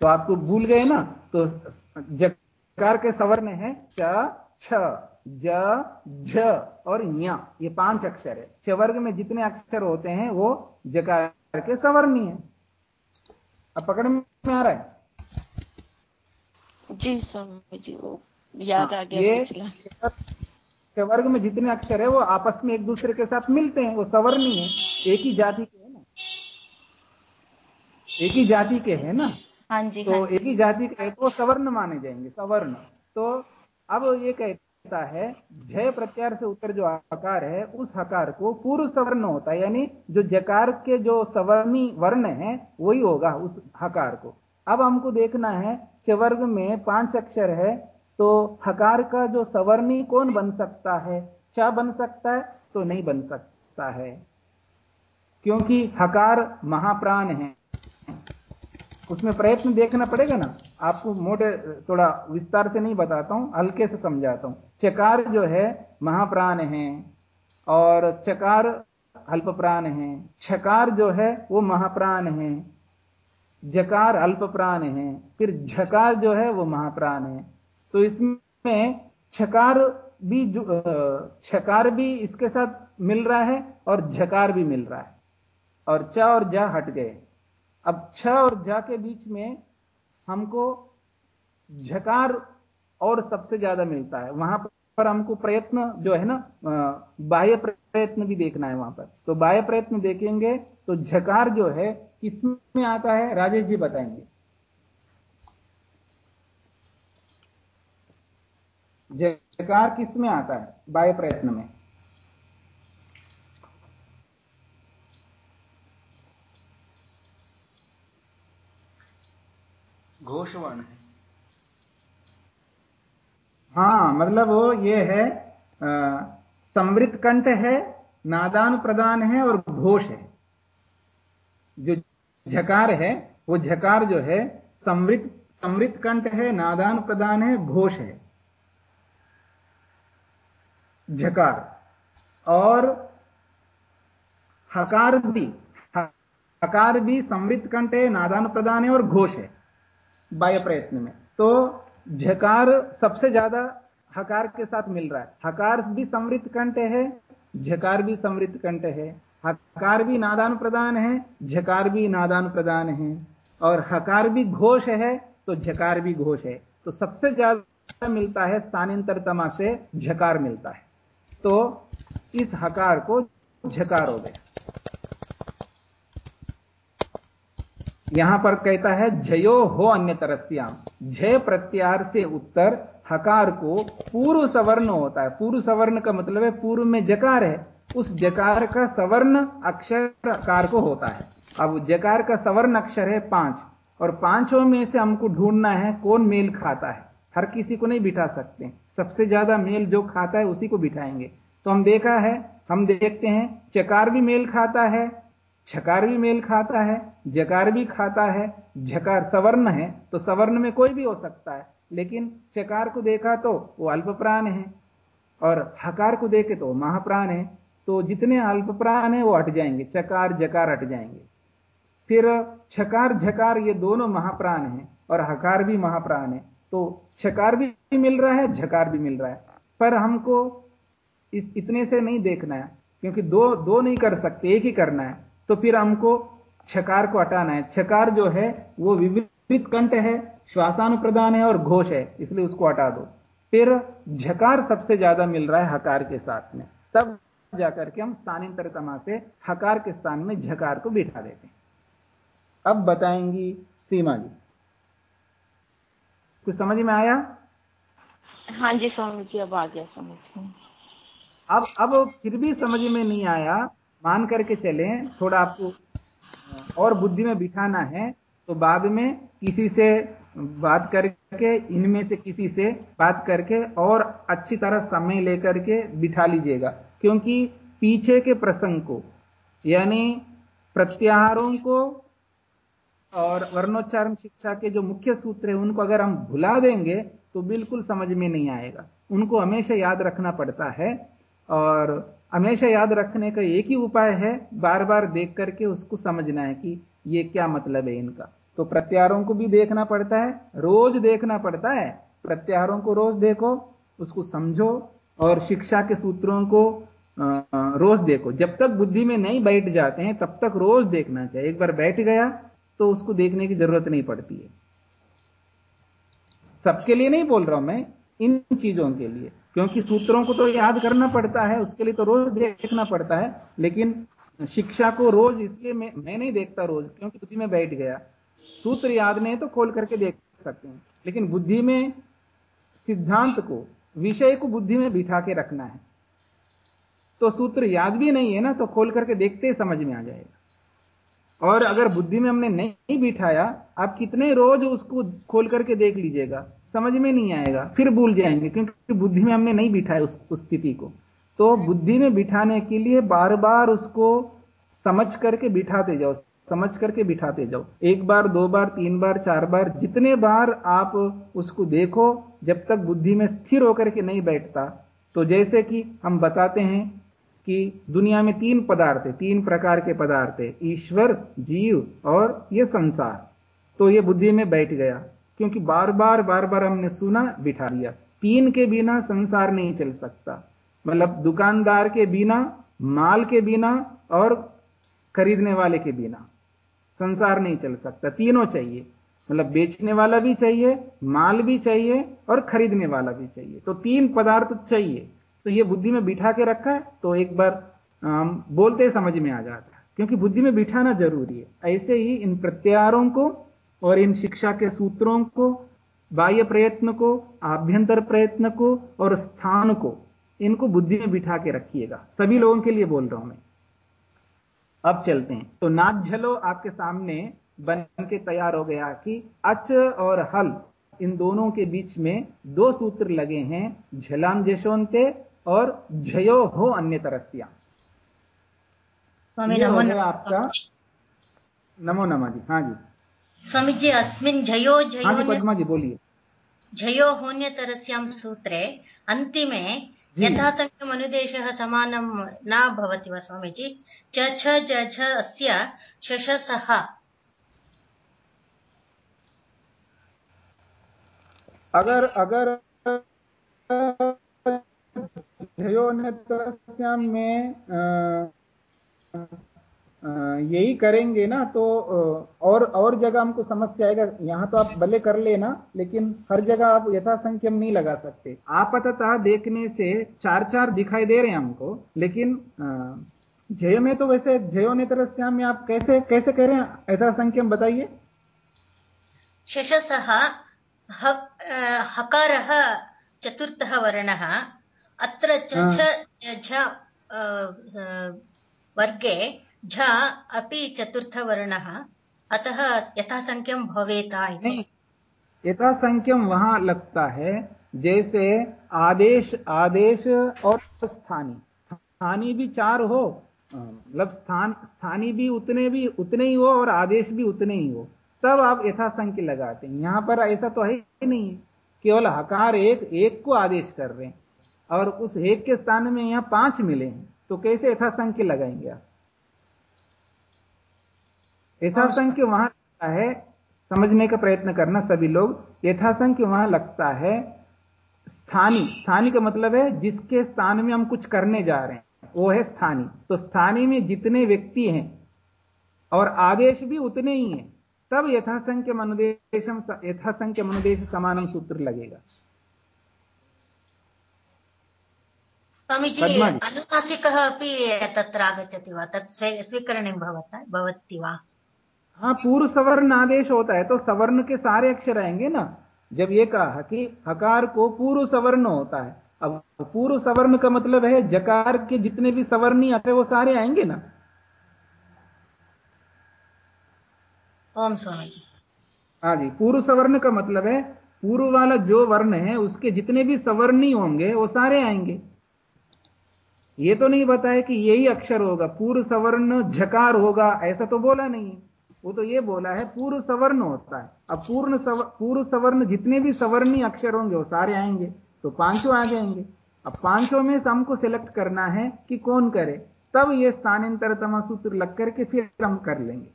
तो आपको भूल गए ना? तो जकार के सवर्ण है, च, छ, ज, झ और ञ। ये पाँच अक्षर है। छ वर्ग में जितने अक्षर होते हैं, वो जकार के सवर्णी है। अब पकड़ में आ रहा है? जी, स्वामी जी, वो याद आ गया ये पिछला। सवर्ग में जितने अक्षर है वो आपस में एक दूसरे के साथ मिलते हैं वो सवर्णी है एक ही जाति के है ना? एक ही जाति के है ना? हाँ जी तो हाँ जी। एक ही जाति के है तो सवर्ण माने जाएँगे सवर्ण। तो अब ये कहता है जय प्रत्यार से उत्तर जो आकार है उस हकार को पूर्व सवर्ण होता है यानी जो जकार के जो सवर्णी वर्ण है वही होगा उस हकार को। अब हमको देखना है चवर्ग में पाँच अक्षर है तो हकार का जो सवर्णी कौन बन सकता है? च बन सकता है? तो नहीं बन सकता है। क्योंकि हकार महाप्राण है। उसमें प्रयत्न देखना पड़ेगा ना। आपको मोटे, थोड़ा विस्तार से नहीं बताता हूँ, हल्के से समझाता हूँ। चकार जो है, महाप्राण है। और चकार अल्प प्राण है। छकार जो है, वो महाप्राण है। जकार अल्प प्राण है। फिर झकार जो है, वो महाप्राण है। तो इसमें छकार भी छकार भी इसके साथ मिल रहा है और झकार भी मिल रहा है। और छ और जा हट गए। अब छ और जा के बीच में हमको झकार और सबसे ज़्यादा मिलता है। वहाँ पर हमको प्रयत्न जो है ना बाह्य प्रयत्न भी देखना है वहाँ पर। तो बाह्य प्रयत्न देखेंगे तो झकार जो है किसमें आता है? राजेश जी बताएँगे। झकार किसमें आता है? बाह्य प्रयत्न में। घोषवाण है। हाँ मतलब वो ये है समृद्ध कंठ है नादान प्रदान है और घोष है। जो झकार है वो झकार जो है समृद्ध समृद्ध कंठ है नादान प्रदान है घोष है। झकार। और हकार भी हकार भी समृद्ध कंठ है नादान प्रदान है और घोष है बाह्य प्रयत्न में। तो झकार सबसे ज़्यादा हकार के साथ मिल रहा है। हकार भी समृद्ध कंठ है, झकार भी समृद्ध कंठ है। हकार भी नादान प्रदान है, झकार भी नादान प्रदान है। और हकार भी घोष है तो झकार भी घोष है। तो सबसे ज़्यादा मिलता है स्थानांतरतमा से झकार मिलता है। तो इस हकार को झकार हो गया। यहाँ पर कहता है, जयो हो अन्य तरस्याम। जय प्रत्यार से उत्तर, हकार को पूर्व सवर्ण होता है। पूर्व सवर्ण का मतलब है, पूर्व में जकार है। उस जकार का सवर्ण अक्षर हकार को होता है। अब जकार का सवर्ण अक्षर है पाँच। और पाँचों में से हमको ढूंढना है, कौन मेल खाता है? हर किसी को नहीं बिठा सकते। सबसे ज़्यादा मेल जो खाता है, उसी को बिठाएँगे। तो हम देखा है, हम देखते हैं, चकार भी मेल खाता है, छकार भी मेल खाता है, जकार भी खाता है, झकार सवर्ण है तो सवर्ण में कोई भी हो सकता है। लेकिन चकार को देखा तो वो अल्प प्राण है, और हकार को देखे तो महाप्राण है तो जितने अल्प प्राण है वो हट जाएँगे, चकार, जकार हट जाएँगे। फिर छकार, झकार ये दोनों महाप्राण हैं, और हकार भी महाप्राण है। तो छकार भी मिल रहा है, झकार भी मिल रहा है। पर हमको इस इतने से नहीं देखना है, क्योंकि दो दो नहीं कर सकते, एक ही करना है। तो फिर हमको छकार को हटाना है। छकार जो है, वो विविध कंठ है, श्वासानुप्रदान है और घोष है, इसलिए उसको हटा दो। फिर झकार सबसे ज़्यादा मिल रहा है हकार के साथ में। तब जाकर के हम स्थानांतरतमा से हकार के स्थान में झकार को बिठा देते हैं। अब बताएँगी सीमा जी। कुछ समझ में आया? हाँ जी स्वामी जी अब आ गया समझ में। अब अब फिर भी समझ में नहीं आया। मान करके चले थोड़ा आपको और बुद्धि में बिठाना है तो बाद में किसी से बात करके इनमें से किसी से बात करके और अच्छी तरह समय लेकर के बिठा लीजिएगा। क्योंकि पीछे के प्रसंग को यानी प्रत्याहारों को और वर्णोच्चारण शिक्षा के जो मुख्य सूत्र है, उनको अगर हम भुला देंगे तो बिल्कुल समझ में नहीं आएगा। उनको हमेशा याद रखना पड़ता है और हमेशा याद रखने का एक ही उपाय है बार बार देख करके उसको समझना है कि ये क्या मतलब है इनका। तो प्रत्यारों को भी देखना पड़ता है, रोज देखना पड़ता है। प्रत्यारों को रोज देखो, उसको समझो और शिक्षा के सूत्रों को रोज देखो। जब तक बुद्धि में नहीं बैठ जाते हैं, तब तक रोज देखना चाहिए। एक बार बैठ गया तो उसको देखने की ज़रूरत नहीं पड़ती है। सबके लिए नहीं बोल रहा हूँ मैं, इन चीज़ों के लिए। क्योंकि सूत्रों को तो याद करना पड़ता है, उसके लिए तो रोज देखना पड़ता है, लेकिन शिक्षा को रोज इसलिए मैं मैं नहीं देखता रोज, क्योंकि बुद्धि में बैठ गया। सूत्र याद नहीं तो खोल करके देख सकते हैं। लेकिन बुद्धि में, सिद्धांत को, विषय को बुद्धि में बिठा के रखना है। तो सूत्र याद भी नहीं है ना तो खोल करके देखते ही समझ में आ जाएगा। और अगर बुद्धि में हमने नहीं बिठाया आप कितने रोज उसको खोल करके देख लीजिएगा। समझ में नहीं आएगा फिर भूल जाएँगे क्योंकि बुद्धि में हमने नहीं बिठाया उस, स्थिति को। तो बुद्धि में बिठाने के लिए बार बार उसको समझ करके बिठाते जाओ समझ करके बिठाते जाओ। एक बार दो बार तीन बार चार बार जितने बार आप उसको देखो जब तक बुद्धि में स्थिर होकर के नहीं बैठता। तो जैसे कि हम बताते हैं कि दुनिया में तीन पदार्थ है, तीन प्रकार के पदार्थ है, ईश्वर, जीव और ये संसार। तो ये बुद्धि में बैठ गया, क्योंकि बार बार बार बार हमने सुना, बिठा दिया तीन के बिना संसार नहीं चल सकता। मतलब दुकानदार के बिना, माल के बिना और खरीदने वाले के बिना संसार नहीं चल सकता। तीनों चाहिए। मतलब बेचने वाला भी चाहिए, माल भी चाहिए और खरीदने वाला भी चाहिए। तो तीन पदार्थ चाहिए। तो ये बुद्धि में बिठा के रखा है तो एक बार बोलते समझ में आ जाता है। क्योंकि बुद्धि में बिठाना ज़रूरी है। ऐसे ही इन प्रत्यारों को और इन शिक्षा के सूत्रों को, बाह्य प्रयत्न को, आभ्यंतर प्रयत्न को और स्थान को, इनको बुद्धि में बिठा के रखिएगा। सभी लोगों के लिए बोल रहा हूँ मैं। अब चलते हैं। तो नाथ झलो आपके सामने बन के तैयार हो गया कि अच और हल, इन दोनों के बीच में दो सूत्र लगे हैं, झलाम जशोन्ते और झयो हो अन्य तरस्या स्वामी नमो आपका नमो नमा जी हाँ जी। स्वामी जी अस्मिन् झयो हाँ जी पद्मा जी बोलिए। झयो होन्यतरस्यां सूत्रे अन्तिमे जी। यथासङ्ख्यमनुदेशः समानं न भवति वा स्वामीजी? च छ ज अस्य शशसः। अगर अगर में यही करेंगे ना तो और और जगह हमको समस्या आएगा। यहाँ तो आप भले कर लेना, लेकिन हर जगह आप यथासंख्यम नहीं लगा सकते। आपतः देखने से चार चार दिखाई दे रहे हैं हमको, लेकिन जय में तो वैसे जयो नेतरस्याम में आप कैसे कैसे कह रहे हैं? यथासंख्यम बताइए। शशसः हकारः चतुर्थः वर्णः। अत्र च हा। छ झ वर्गे झ अपि चतुर्थवर्णः। अतः यथासङ्ख्यं भवेत इति। नहीं यथा संख्यम वहाँ लगता है जैसे आदेश आदेश और स्थानी। स्थानी भी चार हो मतलब स्थान स्थानी भी उतने भी उतने ही हो और आदेश भी उतने ही हो। तब आप यथा संख्य लगाते हैं। यहाँ पर ऐसा तो है ही नहीं केवल हकार एक एक को आदेश कर रहे हैं। और उस एक के स्थान में यहाँ पाँच मिले हैं तो कैसे यथा संख्य लगाएँगे आप? यथासंख्य वहाँ लगता है समझने का प्रयत्न करना सभी लोग यथासंख्य वहाँ लगता है स्थानी। स्थानी का मतलब है जिसके स्थान में हम कुछ करने जा रहे हैं वो है स्थानी। तो स्थानी में जितने व्यक्ति हैं और आदेश भी उतने ही हैं तब यथासंख्य मनुदेशम यथासंख्य मनुदेश समानम सूत्र लगेगा। स्वामीजी अनुनासिकः अपि तत्र आगच्छति वा? तत् स्वीकरणीयं भवता भवति वा? हाँ पूर्व सवर्ण आदेश होता है तो सवर्ण के सारे अक्षर आएँगे ना? जब ये कहा कि हकार को पूर्व सवर्ण होता है। अब पूर्व सवर्ण का मतलब है जकार के जितने भी सवर्णी आते वो सारे आएँगे ना? ओम स्वामीजी। हाँ जी पूर्व सवर्ण का मतलब है पूर्व वाला जो वर्ण है उसके जितने भी सवर्णी होंगे वो सारे आएँगे। ये तो नहीं बताया कि यही अक्षर होगा पूर्व सवर्ण झकार होगा ऐसा तो बोला नहीं है। वो तो ये बोला है पूर्व सवर्ण होता है। अब पूर्ण सव, पूर्व सवर्ण जितने भी सवर्णी अक्षर होंगे वो सारे आएँगे तो पाँचों आ जाएँगे। अब पाँचों में से हमको सिलेक्ट करना है कि कौन करे। तब ये स्थानांतरतमा सूत्र लग करके फिर हम कर लेंगे।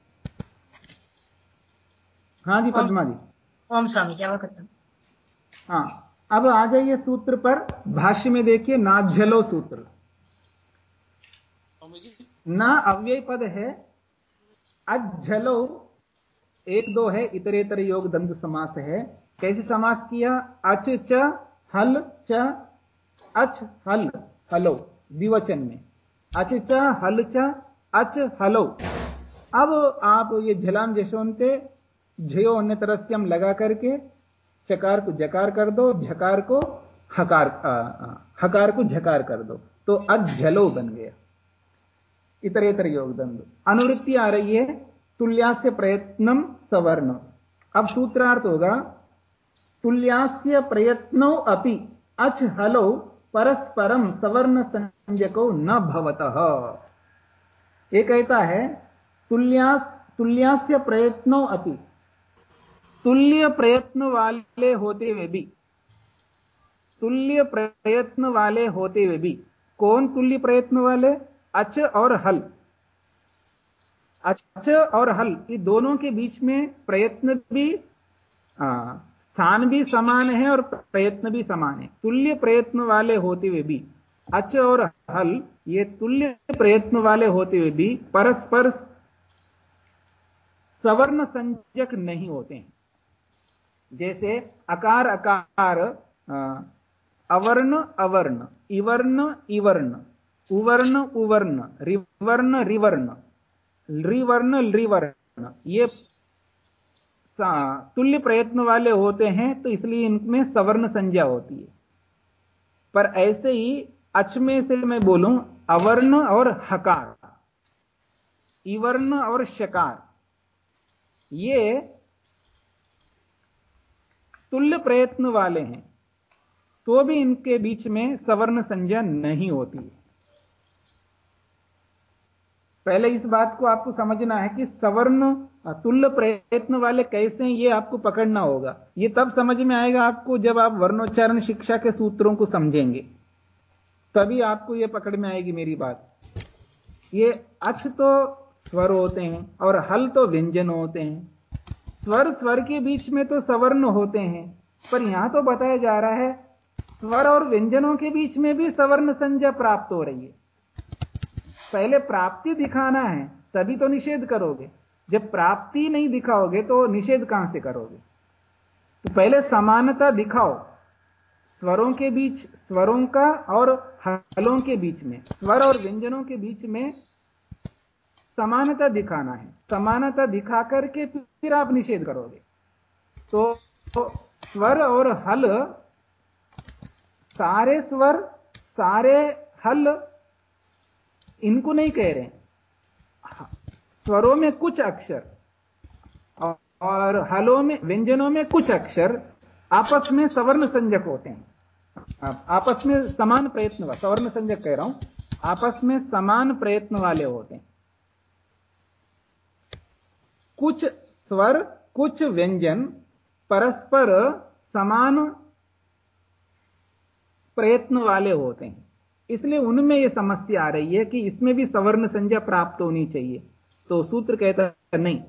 हाँ जी पद्मा जी। ओम स्वामीजी अवगतम् हाँ अब आ जाइए सूत्र पर। भाष्य में देखिए नाझलो सूत्र। ना अव्यय पद है अज्झलो एक दो है इतरेतर योग दंड समास है। कैसे समास किया? अच च हल च अच हल हलो द्विवचन में। अच च हल च अच हलो। अब आप ये झलाम जशोनते झयो अन्य तरस्यम लगा करके चकार को जकार कर दो झकार को हकार आ, हकार को झकार कर दो। तो अज्झलो बन गया। इतरेतर योग दंड अनुवृत्ति आ रही है तुल्यास्य प्रयत्नम सवर्ण। अब सूत्रार्थ होगा, तुल्यास्य प्रयत्नो अपि अच हलो परस्परम सवर्ण संज्ञको न भवतः। ये कहता है, तुल्या, तुल्यास्य प्रयत्नो अपि, तुल्य प्रयत्न वाले होते हुए भी, तुल्य प्रयत्न वाले होते हुए भी, कौन तुल्य प्रयत्न वाले अच और हल। अच और हल ये दोनों के बीच में प्रयत्न भी आ, स्थान भी समान है और प्रयत्न भी समान है। तुल्य प्रयत्न वाले होते हुए भी अच और हल ये तुल्य प्रयत्न वाले होते हुए भी परस्पर सवर्ण संजक नहीं होते हैं। जैसे अकार अकार अवर्ण अवर्ण इवर्ण इवर्ण। उवर्ण उवर्ण, रिवर्ण रिवर्ण रिवर्ण रिवर्ण। ये तुल्य प्रयत्न वाले होते हैं तो इसलिए इनमें सवर्ण संज्ञा होती है। पर ऐसे ही अच में से मैं बोलूँ, अवर्ण और हकार। इवर्ण और शकार। ये तुल्य प्रयत्न वाले हैं तो भी इनके बीच में सवर्ण संज्ञा नहीं होती है। पहले इस बात को आपको समझना है कि सवर्ण तुल्य प्रयत्न वाले कैसे हैं ये आपको पकड़ना होगा। ये तब समझ में आएगा आपको जब आप वर्णोच्चारण शिक्षा के सूत्रों को समझेंगे। तभी आपको ये पकड़ में आएगी मेरी बात। ये अच तो स्वर होते हैं और हल तो व्यंजन होते हैं। स्वर स्वर के बीच में तो सवर्ण होते हैं। पर यहाँ तो बताया जा रहा है, स्वर और व्यंजनों के बीच में भी सवर्ण संज्ञा प्राप्त हो रही है। पहले प्राप्ति दिखाना है, तभी तो निषेध करोगे। जब प्राप्ति नहीं दिखाओगे तो निषेध कहाँ से करोगे? तो पहले समानता दिखाओ, स्वरों के बीच, स्वरों का और हलों के बीच में, स्वर और व्यंजनों के बीच में समानता दिखाना है। समानता दिखा करके फिर आप निषेध करोगे। तो स्वर और हल, सारे स्वर, सारे हल इनको नहीं कह रहे हैं। स्वरों में कुछ अक्षर और हलों में, व्यंजनों में कुछ अक्षर आपस में सवर्ण संजक होते हैं। आपस में समान प्रयत्न सवर्ण संजक कह रहा हूँ, आपस में समान प्रयत्न वाले होते हैं। कुछ स्वर, कुछ व्यंजन परस्पर समान प्रयत्न वाले होते हैं। इसलिए उनमें यह समस्या आ रही है कि इसमें भी सवर्ण संज्ञा प्राप्त होनी चाहिए। तो सूत्र कहता नहीं,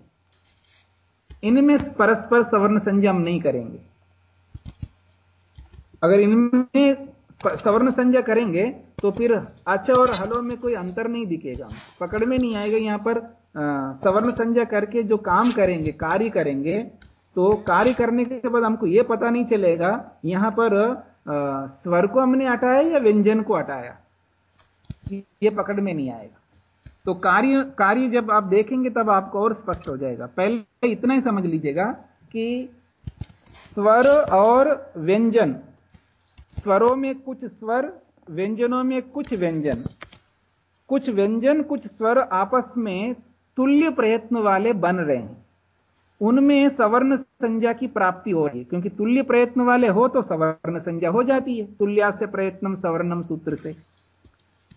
इनमें परस्पर सवर्ण संज्ञा हम नहीं करेंगे। अगर इनमें सवर्ण संज्ञा करेंगे तो फिर अच्छा और हलो में कोई अंतर नहीं दिखेगा। पकड़ में नहीं आएगा यहाँ पर सवर्ण संज्ञा करके जो काम करेंगे, कार्य करेंगे तो कार्य करने के बाद हमको यह पता नहीं चलेगा, यहाँ पर स्वर को हमने हटाया या व्यंजन को हटाया? ये पकड़ में नहीं आएगा। तो कार्य कार्य जब आप देखेंगे तब आपको और स्पष्ट हो जाएगा। पहले इतना ही समझ लीजिएगा कि स्वर और व्यंजन, स्वरों में कुछ स्वर, व्यंजनों में कुछ व्यंजन कुछ व्यंजन, कुछ स्वर आपस में तुल्य प्रयत्न वाले बन रहे हैं। उनमें सवर्ण संज्ञा की प्राप्ति हो रही है। क्योंकि तुल्य प्रयत्न वाले हो तो सवर्ण संज्ञा हो जाती है। तुल्या से प्रयत्नम सवर्णम सूत्र से।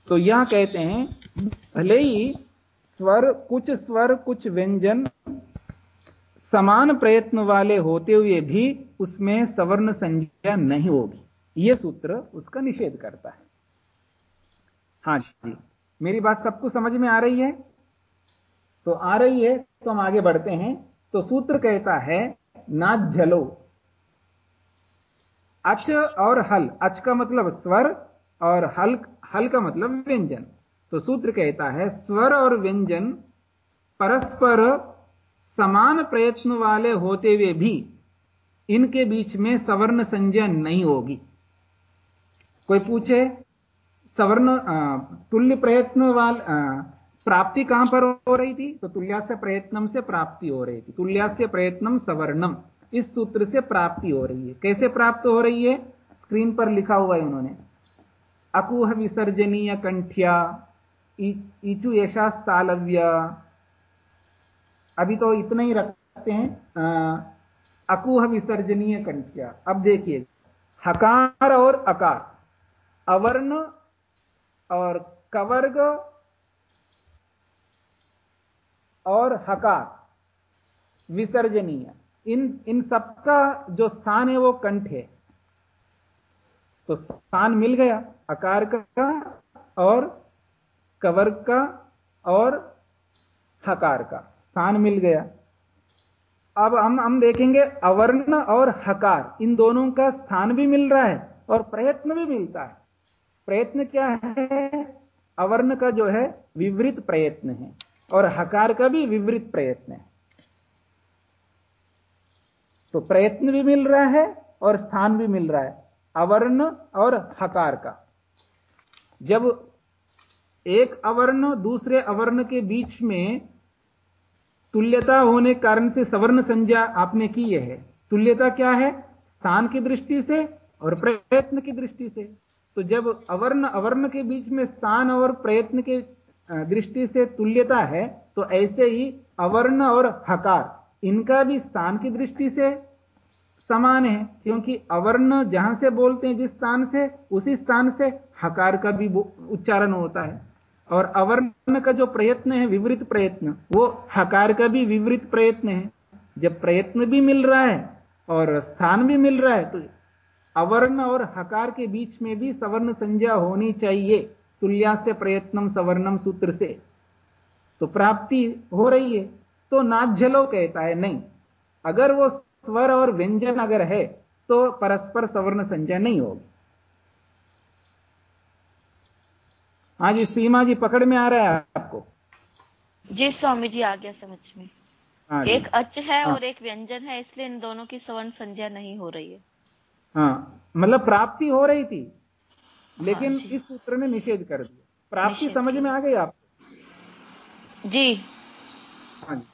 तो यह कहते हैं, भले ही स्वर, कुछ स्वर, कुछ व्यंजन समान प्रयत्न वाले होते हुए भी उसमें सवर्ण संज्ञा नहीं होगी। यह सूत्र उसका निषेध करता है। हाँ जी, मेरी बात सबको समझ में आ रही है? तो आ रही है तो हम आगे बढ़ते हैं। तो सूत्र कहता है, ना झलो अच और हल अच का मतलब स्वर और हल हल का मतलब व्यंजन। तो सूत्र कहता है, स्वर और व्यंजन परस्पर समान प्रयत्न वाले होते हुए भी इनके बीच में सवर्ण संज्ञा नहीं होगी। कोई पूछे, सवर्ण तुल्य प्रयत्न वाल प्राप्ति कहाँ पर हो रही थी? तो तुल्यास्य प्रयत्नम से प्राप्ति हो रही थी। तुल्यास्य प्रयत्नम सवर्णम। इस सूत्र से प्राप्ति हो रही है। कैसे प्राप्त हो रही है? स्क्रीन पर लिखा हुआ है उन्होंने। अकुह विसर्जनीय कंठ्या ईचु यशा अभी तो इतना ही रखते हैं। अकुह विसर्जनीय कंठिया। अब देखिए। हकार और अकार। अवर्ण और कवर्ग और हकार, विसर्जनीय। इन इन सबका जो स्थान है वो कंठ है। तो स्थान मिल गया आकार का और कवर का और हकार का। स्थान मिल गया। अब हम हम देखेंगे अवर्ण और हकार। इन दोनों का स्थान भी मिल रहा है और प्रयत्न भी मिलता है। प्रयत्न क्या है? अवर्ण का जो है, विवृत प्रयत्न है। और हकार का भी विवृत प्रयत्न है। तो प्रयत्न भी मिल रहा है और स्थान भी मिल रहा है, अवर्ण और हकार का। जब एक अवर्ण दूसरे अवर्ण के बीच में तुल्यता होने कारण से सवर्ण संज्ञा आपने की यह है, तुल्यता क्या है? स्थान की दृष्टि से और प्रयत्न की दृष्टि से। तो जब अवर्ण अवर्ण के बीच में स्थान और प्रयत्न के दृष्टि से तुल्यता है तो ऐसे ही अवर्ण और हकार, इनका भी स्थान की दृष्टि से समान है, क्योंकि अवर्ण जहाँ से बोलते हैं, जिस स्थान से, उसी स्थान से हकार का भी उच्चारण होता है। और अवर्ण का जो प्रयत्न है, विवृत प्रयत्न, वो हकार का भी विवृत प्रयत्न है। जब प्रयत्न भी मिल रहा है और स्थान भी मिल रहा है तो अवर्ण और हकार के बीच में भी सवर्ण संज्ञा होनी चाहिए। तुल्या से प्रयत्नम सवर्णम सूत्र से। तो प्राप्ति हो रही है तो नाझलो कहता है नहीं अगर वो स्वर और व्यंजन अगर है तो परस्पर सवर्ण संज्ञा नहीं होगी। हाँ जी सीमा जी पकड़ में आ रहा है आपको? जी स्वामी जी आ गया समझ में। हाँ एक अच है हाँ। और एक व्यंजन है इसलिए इन दोनों की सवर्ण संज्ञा नहीं हो रही है। हाँ मतलब प्राप्ति हो रही थी लेकिन हाँ इस सूत्र ने निषेध कर दिया। प्राप्ति समझ में आ गई आप? जी। हाँ जी।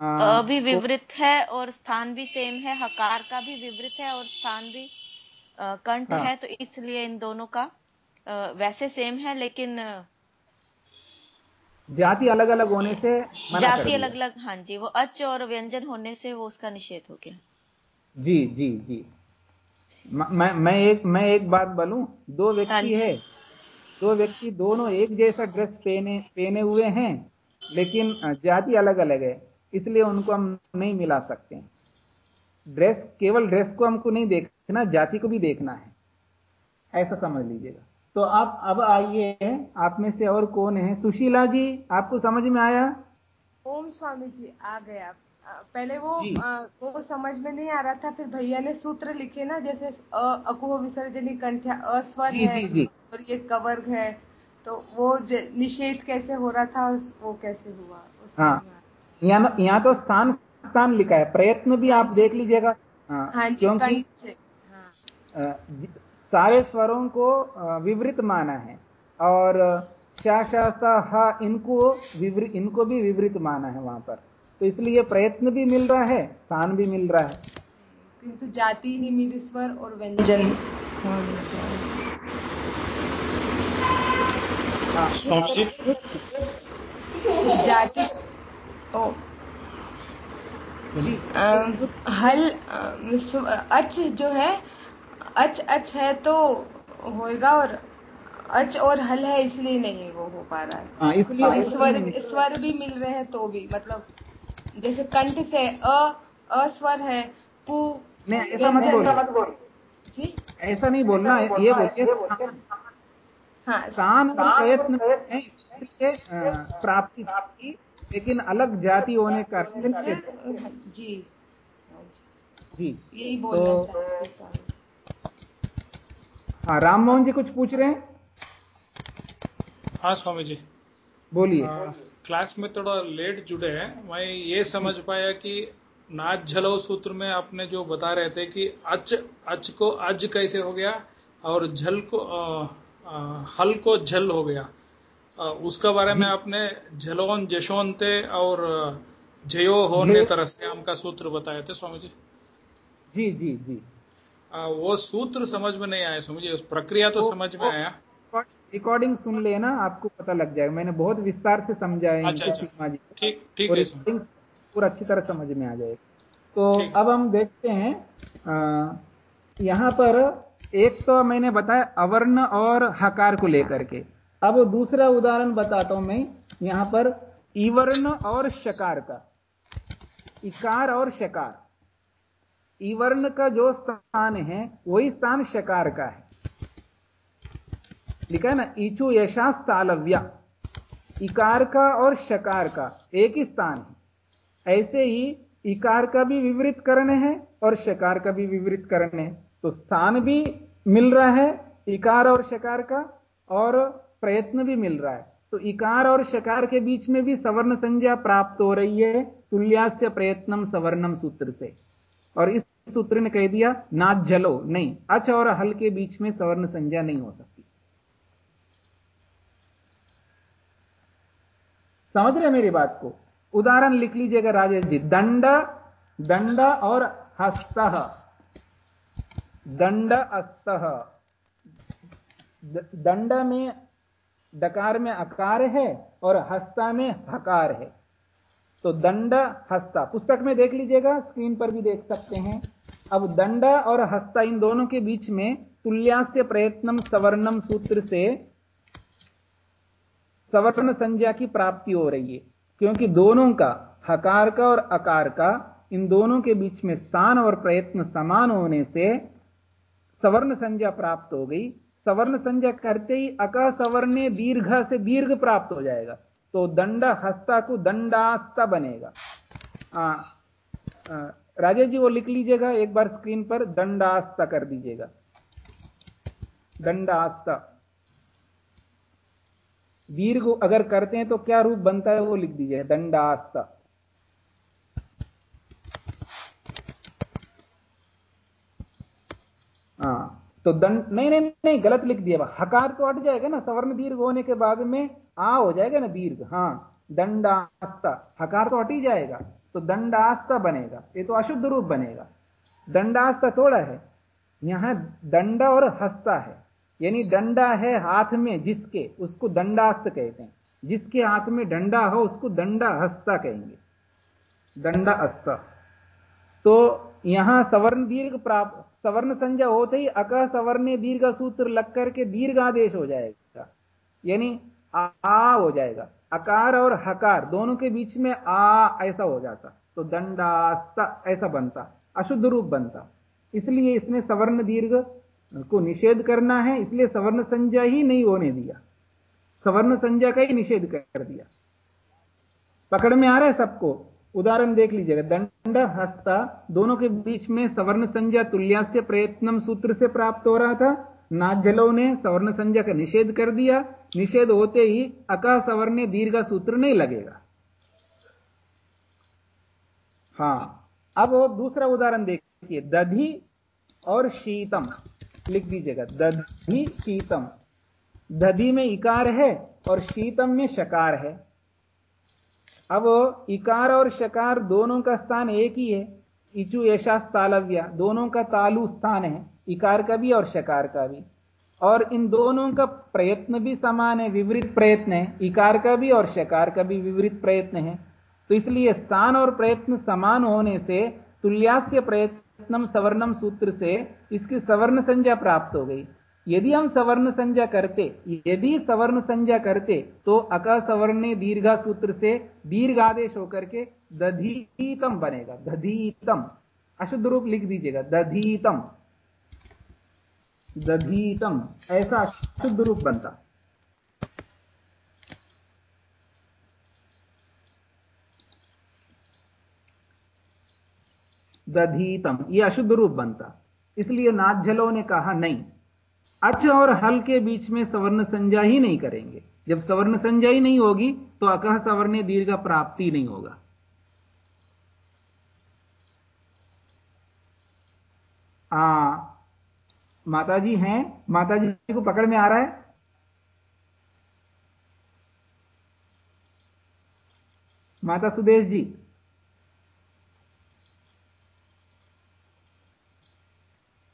आ, अ भी विवृत है और स्थान भी सेम है हकार का भी विवृत है और स्थान भी कंठ हाँ। है तो इसलिए इन दोनों का वैसे सेम है लेकिन जाति अलग अलग होने से जाति अलग अलग हाँ जी वो अच और व्यंजन होने से वो उसका निषेध हो गया। जी जी जी। म- मैं मैं एक मैं एक बात बोलूँ दो हाँ व्यक्ति है। दो व्यक्ति दोनों एक जैसा ड्रेस पहने पहने हुए हैं लेकिन जाति अलग अलग है इसलिए उनको हम नहीं मिला सकते। ड्रेस केवल ड्रेस को हमको नहीं देखना जाति को भी देखना है। ऐसा समझ लीजिएगा। तो आप अब आइए आप में से और कौन है? सुशीला जी आपको समझ में आया? ओम स्वामी जी आ गए आप। पहले वो। अ, वो समझ में नहीं आ रहा था फिर भैया ने सूत्र लिखे ना जैसे अकुह विसर्जनी कंठ्या अस्वर है जी जी। और ये कवर्ग है तो वो निषेध कैसे हो रहा था और वो कैसे हुआ हाँ। आ यहाँ यहाँ तो स्थान स्थान लिखा है प्रयत्न भी आप हाँ देख लीजिएगा। हाँ, हाँ जी क्योंकि हाँ। सारे स्वरों को विवृत माना है और शा शा सा हा इनको विवृत इनको भी विवृत माना है वहाँ पर। तो इसलिए प्रयत्न भी मिल रहा है स्थान भी मिल रहा है। किंतु जाति निमिर स्वर और व्यंजन। हाँ, जाति ओ। अम, हल अच जो है अच अच है तो होएगा और अच और हल है इसलिए नहीं वो हो पा रहा है। हाँ, इसलिए स्वर स्वर भी मिल रहे हैं तो भी मतलब जैसे कंठ से अ अस्वर है पु नहीं ऐसा मत बोलो। है। जी? ऐसा नहीं बोलना ये बोलिए हाँ स्थान प्रयत्न है इसलिए प्राप्ति। की लेकिन अलग जाति होने का जी हाँ जी। जी। यही बोलना तो- हाँ राम मोहन जी कुछ पूछ रहे हैं? हाँ स्वामी जी। बोलिए। आ, क्लास में थोड़ा लेट जुड़े हैं मैं ये समझ पाया कि नाच झलो सूत्र में आपने जो बता रहे थे कि अच अच को अज कैसे हो गया और झल को आ, आ, हल को झल हो गया। आ, उसका बारे में आपने झलोन जशोन जशोनते और जयो होने जे- तरस्याम का सूत्र बताए थे स्वामी जी। जी जी जी। आ, वो सूत्र समझ में नहीं आया स्वामी जी प्रक्रिया तो समझ में आया। रिकॉर्डिंग सुन लेना आपको पता लग जाएगा। मैंने बहुत विस्तार से समझा है अच्छा, अच्छा। जी ठीक ठीक है पूरा अच्छी तरह समझ में आ जाएगा। तो अब हम देखते हैं यहाँ पर एक तो मैंने बताया अवर्ण और हकार को लेकर के। अब दूसरा उदाहरण बताता हूँ मैं यहाँ पर इवर्ण और शकार का। इकार और शकार। इवर्ण का जो स्थान है वही स्थान शकार का है। लिखा है ना, ईचु यशास तालव्या इकार का और शकार का एक ही स्थान है। ऐसे ही इकार का भी विवृत करण है और शकार का भी विवृत करण है। तो स्थान भी मिल रहा है, इकार और शकार का और प्रयत्न भी मिल रहा है। तो इकार और शकार के बीच में भी सवर्ण संज्ञा प्राप्त हो रही है, तुल्यास्य प्रयत्नम सवर्णम सूत्र से। और इस सूत्र ने कह दिया नाच जलो नहीं, अच और हल के बीच में सवर्ण संज्ञा नहीं हो सकती। समझ रहे मेरी बात को? उदाहरण लिख लीजिएगा राजेश जी। दंड दंड और हस्त। दंड, अस्त। दंड में डकार में अकार है और हस्ता में हकार है। तो दंड, हस्ता। पुस्तक में देख लीजिएगा, स्क्रीन पर भी देख सकते हैं। अब दंड और हस्ता इन दोनों के बीच में तुल्यास्य प्रयत्नम सवर्णम सूत्र से सवर्ण संज्ञा की प्राप्ति हो रही है क्योंकि दोनों का हकार का और अकार का इन दोनों के बीच में स्थान और प्रयत्न समान होने से सवर्ण संज्ञा प्राप्त हो गई। सवर्ण संज्ञा करते ही अक सवर्ण दीर्घ से दीर्घ प्राप्त हो जाएगा तो दंड हस्ता को दंडास्ता बनेगा। आ, आ, जी वो लिख लीजिएगा एक बार स्क्रीन पर दंडास्ता कर दीजिएगा। दंडास्ता। दीर्घ अगर करते हैं तो क्या रूप बनता है वो लिख दीजिए, दंडास्ता। हाँ तो दंड, नहीं नहीं नहीं, गलत लिख दिया। हकार तो हट जाएगा ना सवर्ण दीर्घ होने के बाद में आ हो जाएगा ना दीर्घ। हाँ दंडास्ता। हकार तो हट ही जाएगा तो दंडास्ता बनेगा। ये तो अशुद्ध रूप बनेगा। दंडास्ता थोड़ा है। यहाँ दंड और हस्ता है। यानी डंडा है हाथ में जिसके उसको दंडास्त कहते हैं। जिसके हाथ में डंडा हो उसको दंडा हस्ता कहेंगे। दंडा अस्ता तो यहाँ सवर्ण दीर्घ प्राप्त सवर्ण संज्ञा होते ही अक सवर्ण दीर्घ सूत्र लग करके दीर्घ आदेश हो जाएगा। यानी आ, आ हो जाएगा। अकार और हकार दोनों के बीच में आ ऐसा हो जाता। तो दंडास्ता ऐसा बनता अशुद्ध रूप बनता। इसलिए इसने सवर्ण दीर्घ को निषेध करना है, इसलिए सवर्ण संज्ञा ही नहीं होने दिया। सवर्ण संज्ञा का ही निषेध कर दिया। पकड़ में आ रहा है सबको? उदाहरण देख लीजिएगा। दंड, हस्ता, दोनों के बीच में सवर्ण संज्ञा तुल्यास्य प्रयत्नम सूत्र से प्राप्त हो रहा था। नाजलों ने सवर्ण संज्ञा का निषेध कर दिया। निषेध होते ही अका सवर्ण दीर्घ सूत्र नहीं लगेगा। हाँ, अब दूसरा उदाहरण देखिए। दधि और शीतम। लिख दीजिएगा, दधि शीतम। दधि में इकार है और शीतम में शकार है। अब इकार और शकार दोनों का स्थान एक ही है। इचु ऐसा तालव्या दोनों का तालु स्थान है, इकार का भी और शकार का भी। और इन दोनों का प्रयत्न भी समान है, विवृत प्रयत्न है, इकार का भी और शकार का भी विवृत प्रयत्न है। तो इसलिए स्थान और प्रयत्न समान होने से तुल्यास्य प्रयत्नम सवर्णम सूत्र से इसकी सवर्ण संज्ञा प्राप्त हो गई। यदि हम सवर्ण संज्ञा करते, यदि सवर्ण संज्ञा करते तो अकसवर्ण दीर्घा सूत्र से दीर्घ आदेश होकर के दधीतम बनेगा, दधीतम। अशुद्ध रूप लिख दीजिएगा, दधीतम। दधीतम, ऐसा अशुद्ध रूप बनता। दधीतम यह अशुद्ध रूप बनता। इसलिए नाथझलों ने कहा नहीं अच और हल के बीच में सवर्ण संज्ञा ही नहीं करेंगे। जब सवर्ण संज्ञा ही नहीं होगी तो अकह सवर्ण दीर्घ प्राप्ति नहीं होगा। आ, माता जी हैं? माता जी को पकड़ में आ रहा है? माता सुदेश जी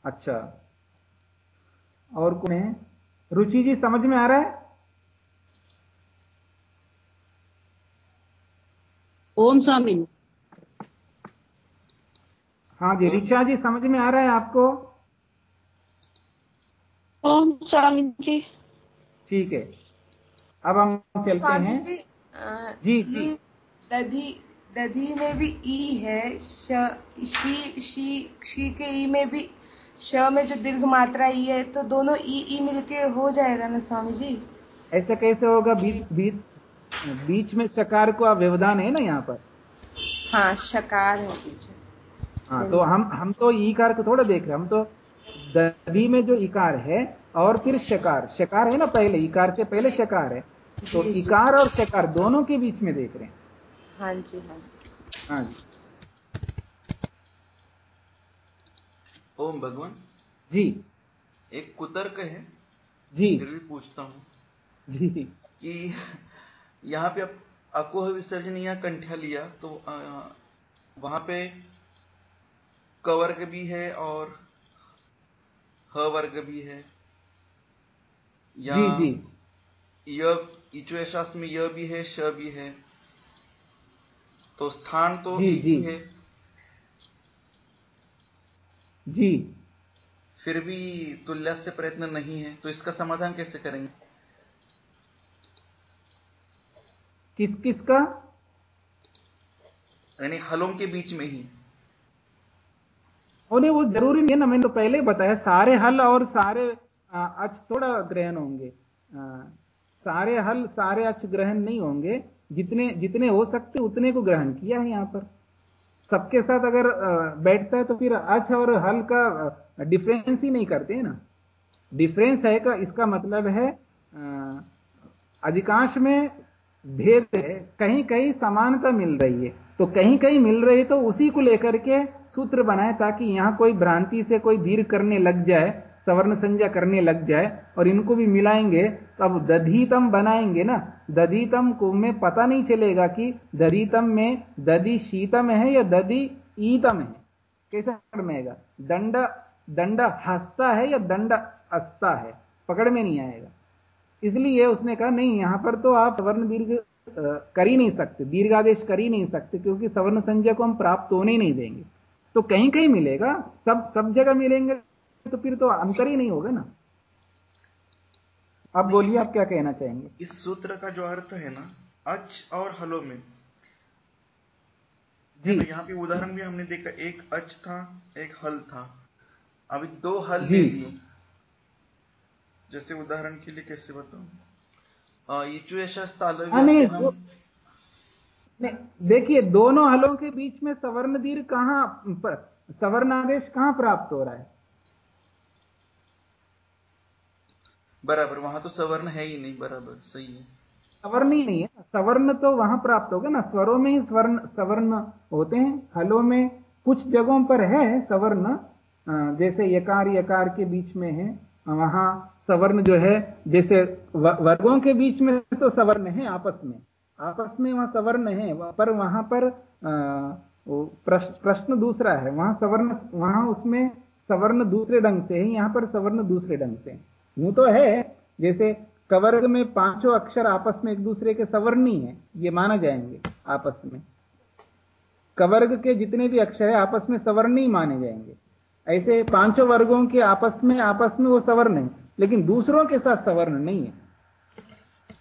अच्छा। और कौन है रुचि जी समझ में आ रहा है? ओम स्वामी। हाँ जी ऋचा जी समझ में आ रहा है आपको? ओम स्वामी जी। ठीक है। अब हम चलते हैं। जी अ, जी, जी। दधी दधी में भी ई है श शी शी शी के ई में भी श में जो दीर्घ मात्रा ई है तो दोनों ई ई मिलके हो जाएगा ना स्वामी जी? ऐसा कैसे होगा? बीच बीच बीच में शकार को व्यवधान है ना यहाँ पर? हाँ शकार है बीच हाँ तो हम हम तो ईकार को थोड़ा देख रहे हम तो दधी में जो इकार है और फिर शकार। शकार है ना पहले इकार से पहले शकार है। तो। इकार और शकार दोनों के बीच में देख रहे हैं। हाँ जी हाँ जी। हाँ जी। ओम भगवान। जी। एक कुतर्क है। जी। फिर भी पूछता हूँ। जी। कि यहाँ पे अकोह विसर्जन या कंठ्या लिया तो वहाँ पे क वर्ग भी है और ह वर्ग भी है। या जी जी। य इचुए शास्त्र में य भी है श भी है। तो स्थान तो जी, एक ही है। जी। फिर भी तुल्य से प्रयत्न नहीं है तो इसका समाधान कैसे करेंगे? किस किस का यानी हलों के बीच में ही। नहीं वो ज़रूरी नहीं है ना मैंने तो पहले बताया सारे हल और सारे अच थोड़ा ग्रहण होंगे। आ, सारे हल सारे अच ग्रहण नहीं होंगे। जितने जितने हो सकते उतने को ग्रहण किया है यहाँ पर। सबके साथ अगर बैठता है तो फिर अच्छ और हल का डिफरेंस ही नहीं करते हैं ना। डिफरेंस है का, इसका मतलब है अधिकांश में भेद है। कहीं कहीं समानता मिल रही है। तो कहीं कहीं मिल रही है तो उसी को लेकर के सूत्र बनाए ताकि यहाँ कोई भ्रांति से कोई दीर्घ करने लग जाए। सवर्ण संज्ञा करने लग जाए और इनको भी मिलाएँगे तो अब दधीतम बनाएँगे ना? दधीतम को में पता नहीं चलेगा कि दधीतम में दधि शीतम है या दधि ईतम है। कैसे पकड़ में आएगा? दंड दंड हंसता है या दंड अस्ता है? पकड़ में नहीं आएगा। इसलिए उसने कहा, नहीं, यहाँ पर तो आप सवर्ण दीर्घ कर ही नहीं सकते, दीर्घादेश कर ही नहीं सकते, क्योंकि सवर्ण संजय को हम प्राप्त होने ही नहीं देंगे। तो कहीं कहीं मिलेगा, सब सब जगह मिलेंगे। तो फिर तो अंतर ही नहीं होगा ना। अब बोलिए आप क्या कहना चाहेंगे? इस सूत्र का जो अर्थ है ना अच और हलो में। जी। तो यहाँ पे उदाहरण भी हमने देखा एक अच था एक हल था। अभी दो हल ले लिए जैसे उदाहरण के लिए कैसे बताऊँ? हाँ, नहीं देखिए दोनों हलों के बीच में सवर्ण दीर्घ कहाँ सवर्ण आदेश कहाँ प्राप्त हो रहा है? बराबर, वहाँ तो सवर्ण है ही नहीं, बराबर, सही है। सवर्ण ही नहीं है। सवर्ण तो वहाँ प्राप्त होगा ना। स्वरों में ही स्वर्ण, सवर्ण होते हैं। हलों में कुछ जगहों पर है सवर्ण। जैसे यकार यकार के बीच में है। वहाँ सवर्ण जो है, जैसे वर्गों के बीच में तो सवर्ण है आपस में। आपस में वहाँ सवर्ण है। पर वहाँ पर प्रश्न दूसरा है। वहाँ सवर्ण, वहाँ उसमें सवर्ण दूसरे ढंग से है, यहाँ पर सवर्ण दूसरे ढंग से यूँ तो है, जैसे कवर्ग में पाँचों अक्षर आपस में एक दूसरे के सवर्णी है, ये माना जाएँगे आपस में। कवर्ग के जितने भी अक्षर है, आपस में सवर्णी माने जाएँगे। ऐसे पाँचों वर्गों के आपस में आपस में वो सवर्ण है, लेकिन दूसरों के साथ सवर्ण नहीं है।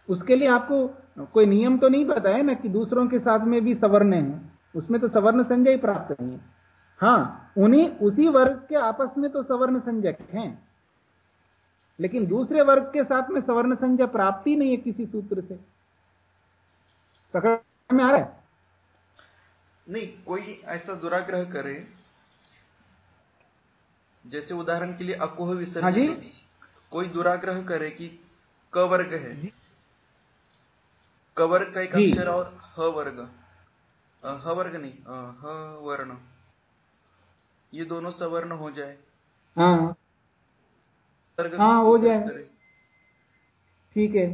उसके लिए आपको कोई नियम तो नहीं पता है ना कि दूसरों के साथ में भी सवर्ण है? उसमें तो सवर्ण संजय प्राप्त नहीं है। हाँ उन्हीं, उसी वर्ग के आपस में तो सवर्ण संजय हैं। लेकिन दूसरे वर्ग के साथ में सवर्ण संजय प्राप्ति नहीं है किसी सूत्र से। पकड़ में आ रहा है? नहीं कोई ऐसा दुराग्रह करे जैसे उदाहरण के लिए अकोह विसर्जन हाँ जी। कोई दुराग्रह करे कि क वर्ग है। क वर्ग का एक अक्षर और ह वर्ग। ह वर्ग नहीं ह वर्ण। ये दोनों सवर्ण हो जाए। हाँ। हाँ हो जाए ठीक है।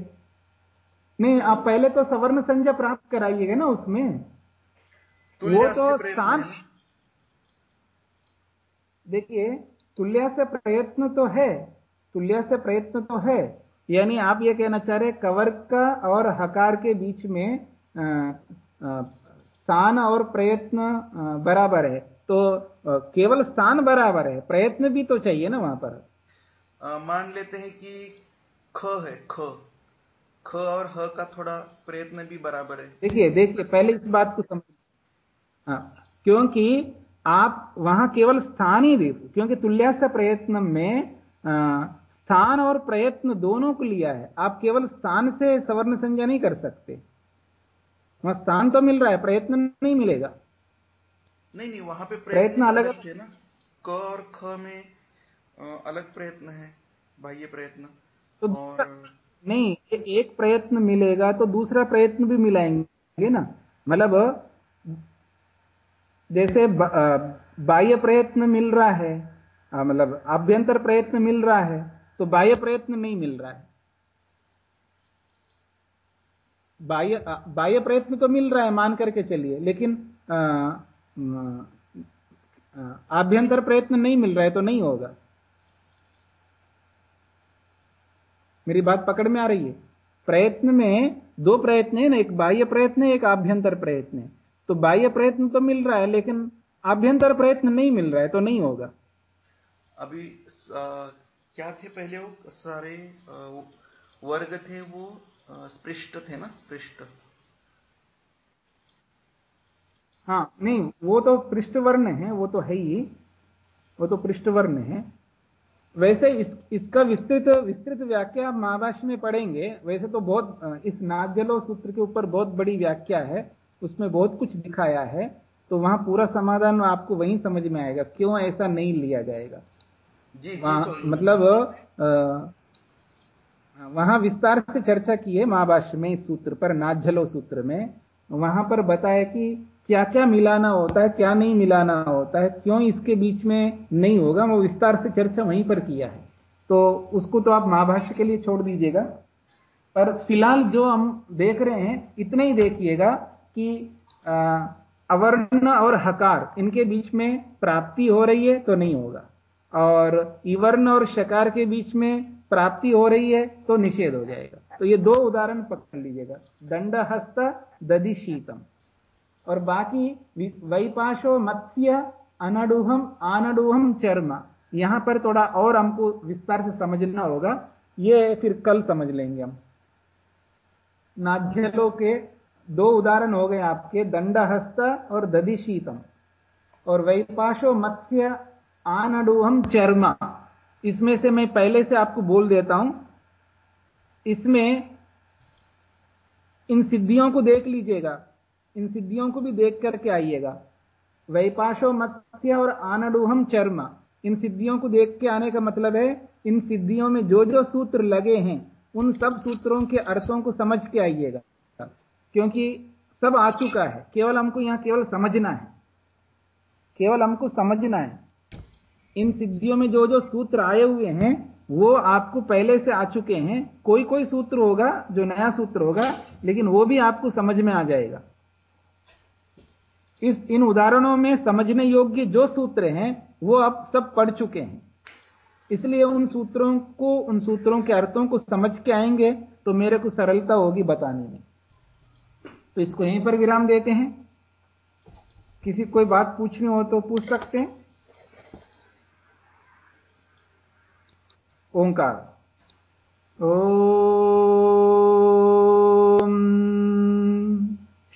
नहीं आप पहले तो सवर्ण संज्ञा प्राप्त कराइएगा ना उसमें। वो तो स्थान देखिए तुल्य से प्रयत्न तो है। तुल्य से प्रयत्न तो है। यानी आप ये कहना चाह रहे कवर का और हकार के बीच में स्थान और प्रयत्न बराबर है। तो केवल स्थान बराबर है। प्रयत्न भी तो चाहिए ना वहाँ पर। आ, मान लेते हैं कि ख है ख। ख और ह का थोड़ा प्रयत्न भी बराबर है। देखिए देखिए पहले इस बात को समझ हाँ क्योंकि आप वहाँ केवल स्थान ही देखो क्योंकि तुल्यास का प्रयत्न में आ, स्थान और प्रयत्न दोनों को लिया है। आप केवल स्थान से सवर्ण संज्ञा नहीं कर सकते। वहाँ स्थान तो मिल रहा है प्रयत्न नहीं मिलेगा। नहीं नहीं वहाँ पे प्रयत्न, प्रयत्न अलग थे ना। क और ख में अलग प्रयत्न है बाह्य प्रयत्न तो और नहीं एक प्रयत्न मिलेगा तो दूसरा प्रयत्न भी मिलाएँगे ना? मतलब जैसे बाह्य प्रयत्न मिल रहा है मतलब आभ्यंतर प्रयत्न मिल रहा है तो बाह्य प्रयत्न नहीं मिल रहा है। बाह्य बाह्य प्रयत्न तो मिल रहा है मान करके चलिए लेकिन आभ्यंतर प्रयत्न नहीं मिल रहा है तो नहीं होगा। मेरी बात पकड़ में आ रही है। प्रयत्न में दो प्रयत्न है ना एक बाह्य प्रयत्न है एक आभ्यंतर प्रयत्न है। तो बाह्य प्रयत्न तो मिल रहा है लेकिन आभ्यंतर प्रयत्न नहीं मिल रहा है तो नहीं होगा। अभी आ, क्या थे पहले वो? सारे आ, वर्ग थे वो स्पृष्ट थे ना स्पृष्ट। हाँ नहीं वो तो पृष्ठवर्ण है वो तो है ही वो तो पृष्ठवर्ण है। वैसे इस इसका विस्तृत विस्तृत व्याख्या आप महाभाष्य में पढ़ेंगे वैसे तो बहुत इस नाद्यलो सूत्र के ऊपर बहुत बड़ी व्याख्या है उसमें बहुत कुछ दिखाया है तो वहाँ पूरा समाधान आपको वहीं समझ में आएगा क्यों ऐसा नहीं लिया जाएगा? जी, जी मतलब वहाँ विस्तार से चर्चा की है महाभाष्य में इस सूत्र पर नाझलो सूत्र में वहाँ पर बताया कि क्या क्या मिलाना होता है, क्या नहीं मिलाना होता है, क्यों इसके बीच में नहीं होगा, वो विस्तार से चर्चा वहीं पर किया है। तो उसको तो आप महाभाष्य के लिए छोड़ दीजिएगा। पर फ़िलहाल जो हम देख रहे हैं, इतने ही देखिएगा कि अवर्ण और हकार, इनके बीच में प्राप्ति हो रही है तो नहीं होगा। और इवर्ण और शकार के बीच में प्राप्ति हो रही है तो निषेध हो जाएगा। तो ये दो उदाहरण पकड़ लीजिएगा। दंड हस्त दधि शीतम और बाकी वैपाशो मत्स्य अनडुहम आनडुहम चर्म। यहाँ पर थोड़ा और हमको विस्तार से समझना होगा। ये फिर कल समझ लेंगे हम। नाज्यलो के दो उदाहरण हो गए आपके, दंडहस्त और दधिशीतम। और वैपाशो मत्स्य आनडूहम चर्मा। इसमें से मैं पहले से आपको बोल देता हूँ। इसमें इन सिद्धियों को देख लीजिएगा। इन सिद्धियों को भी देख करके आइएगा। वैपाशो मत्स्य और आनडुहम चर्मा। इन सिद्धियों को देख के आने का मतलब है, इन सिद्धियों में जो जो सूत्र लगे हैं, उन सब सूत्रों के अर्थों को समझ के आइएगा। क्योंकि सब आ चुका है। केवल हमको यहाँ केवल समझना है। केवल हमको समझना है। इन सिद्धियों में जो जो सूत्र आए हुए हैं, वो आपको पहले से आ चुके हैं। कोई कोई सूत्र होगा, जो नया सूत्र होगा, लेकिन वो भी आपको समझ में आ जाएगा। इस, इन उदाहरणों में समझने योग्य जो सूत्र हैं, वो आप सब पढ़ चुके हैं। इसलिए उन सूत्रों को, उन सूत्रों के अर्थों को समझ के आएँगे तो मेरे को सरलता होगी बताने में। तो इसको यहीं पर विराम देते हैं। किसी कोई बात पूछनी हो तो पूछ सकते हैं। ओंकार। ओ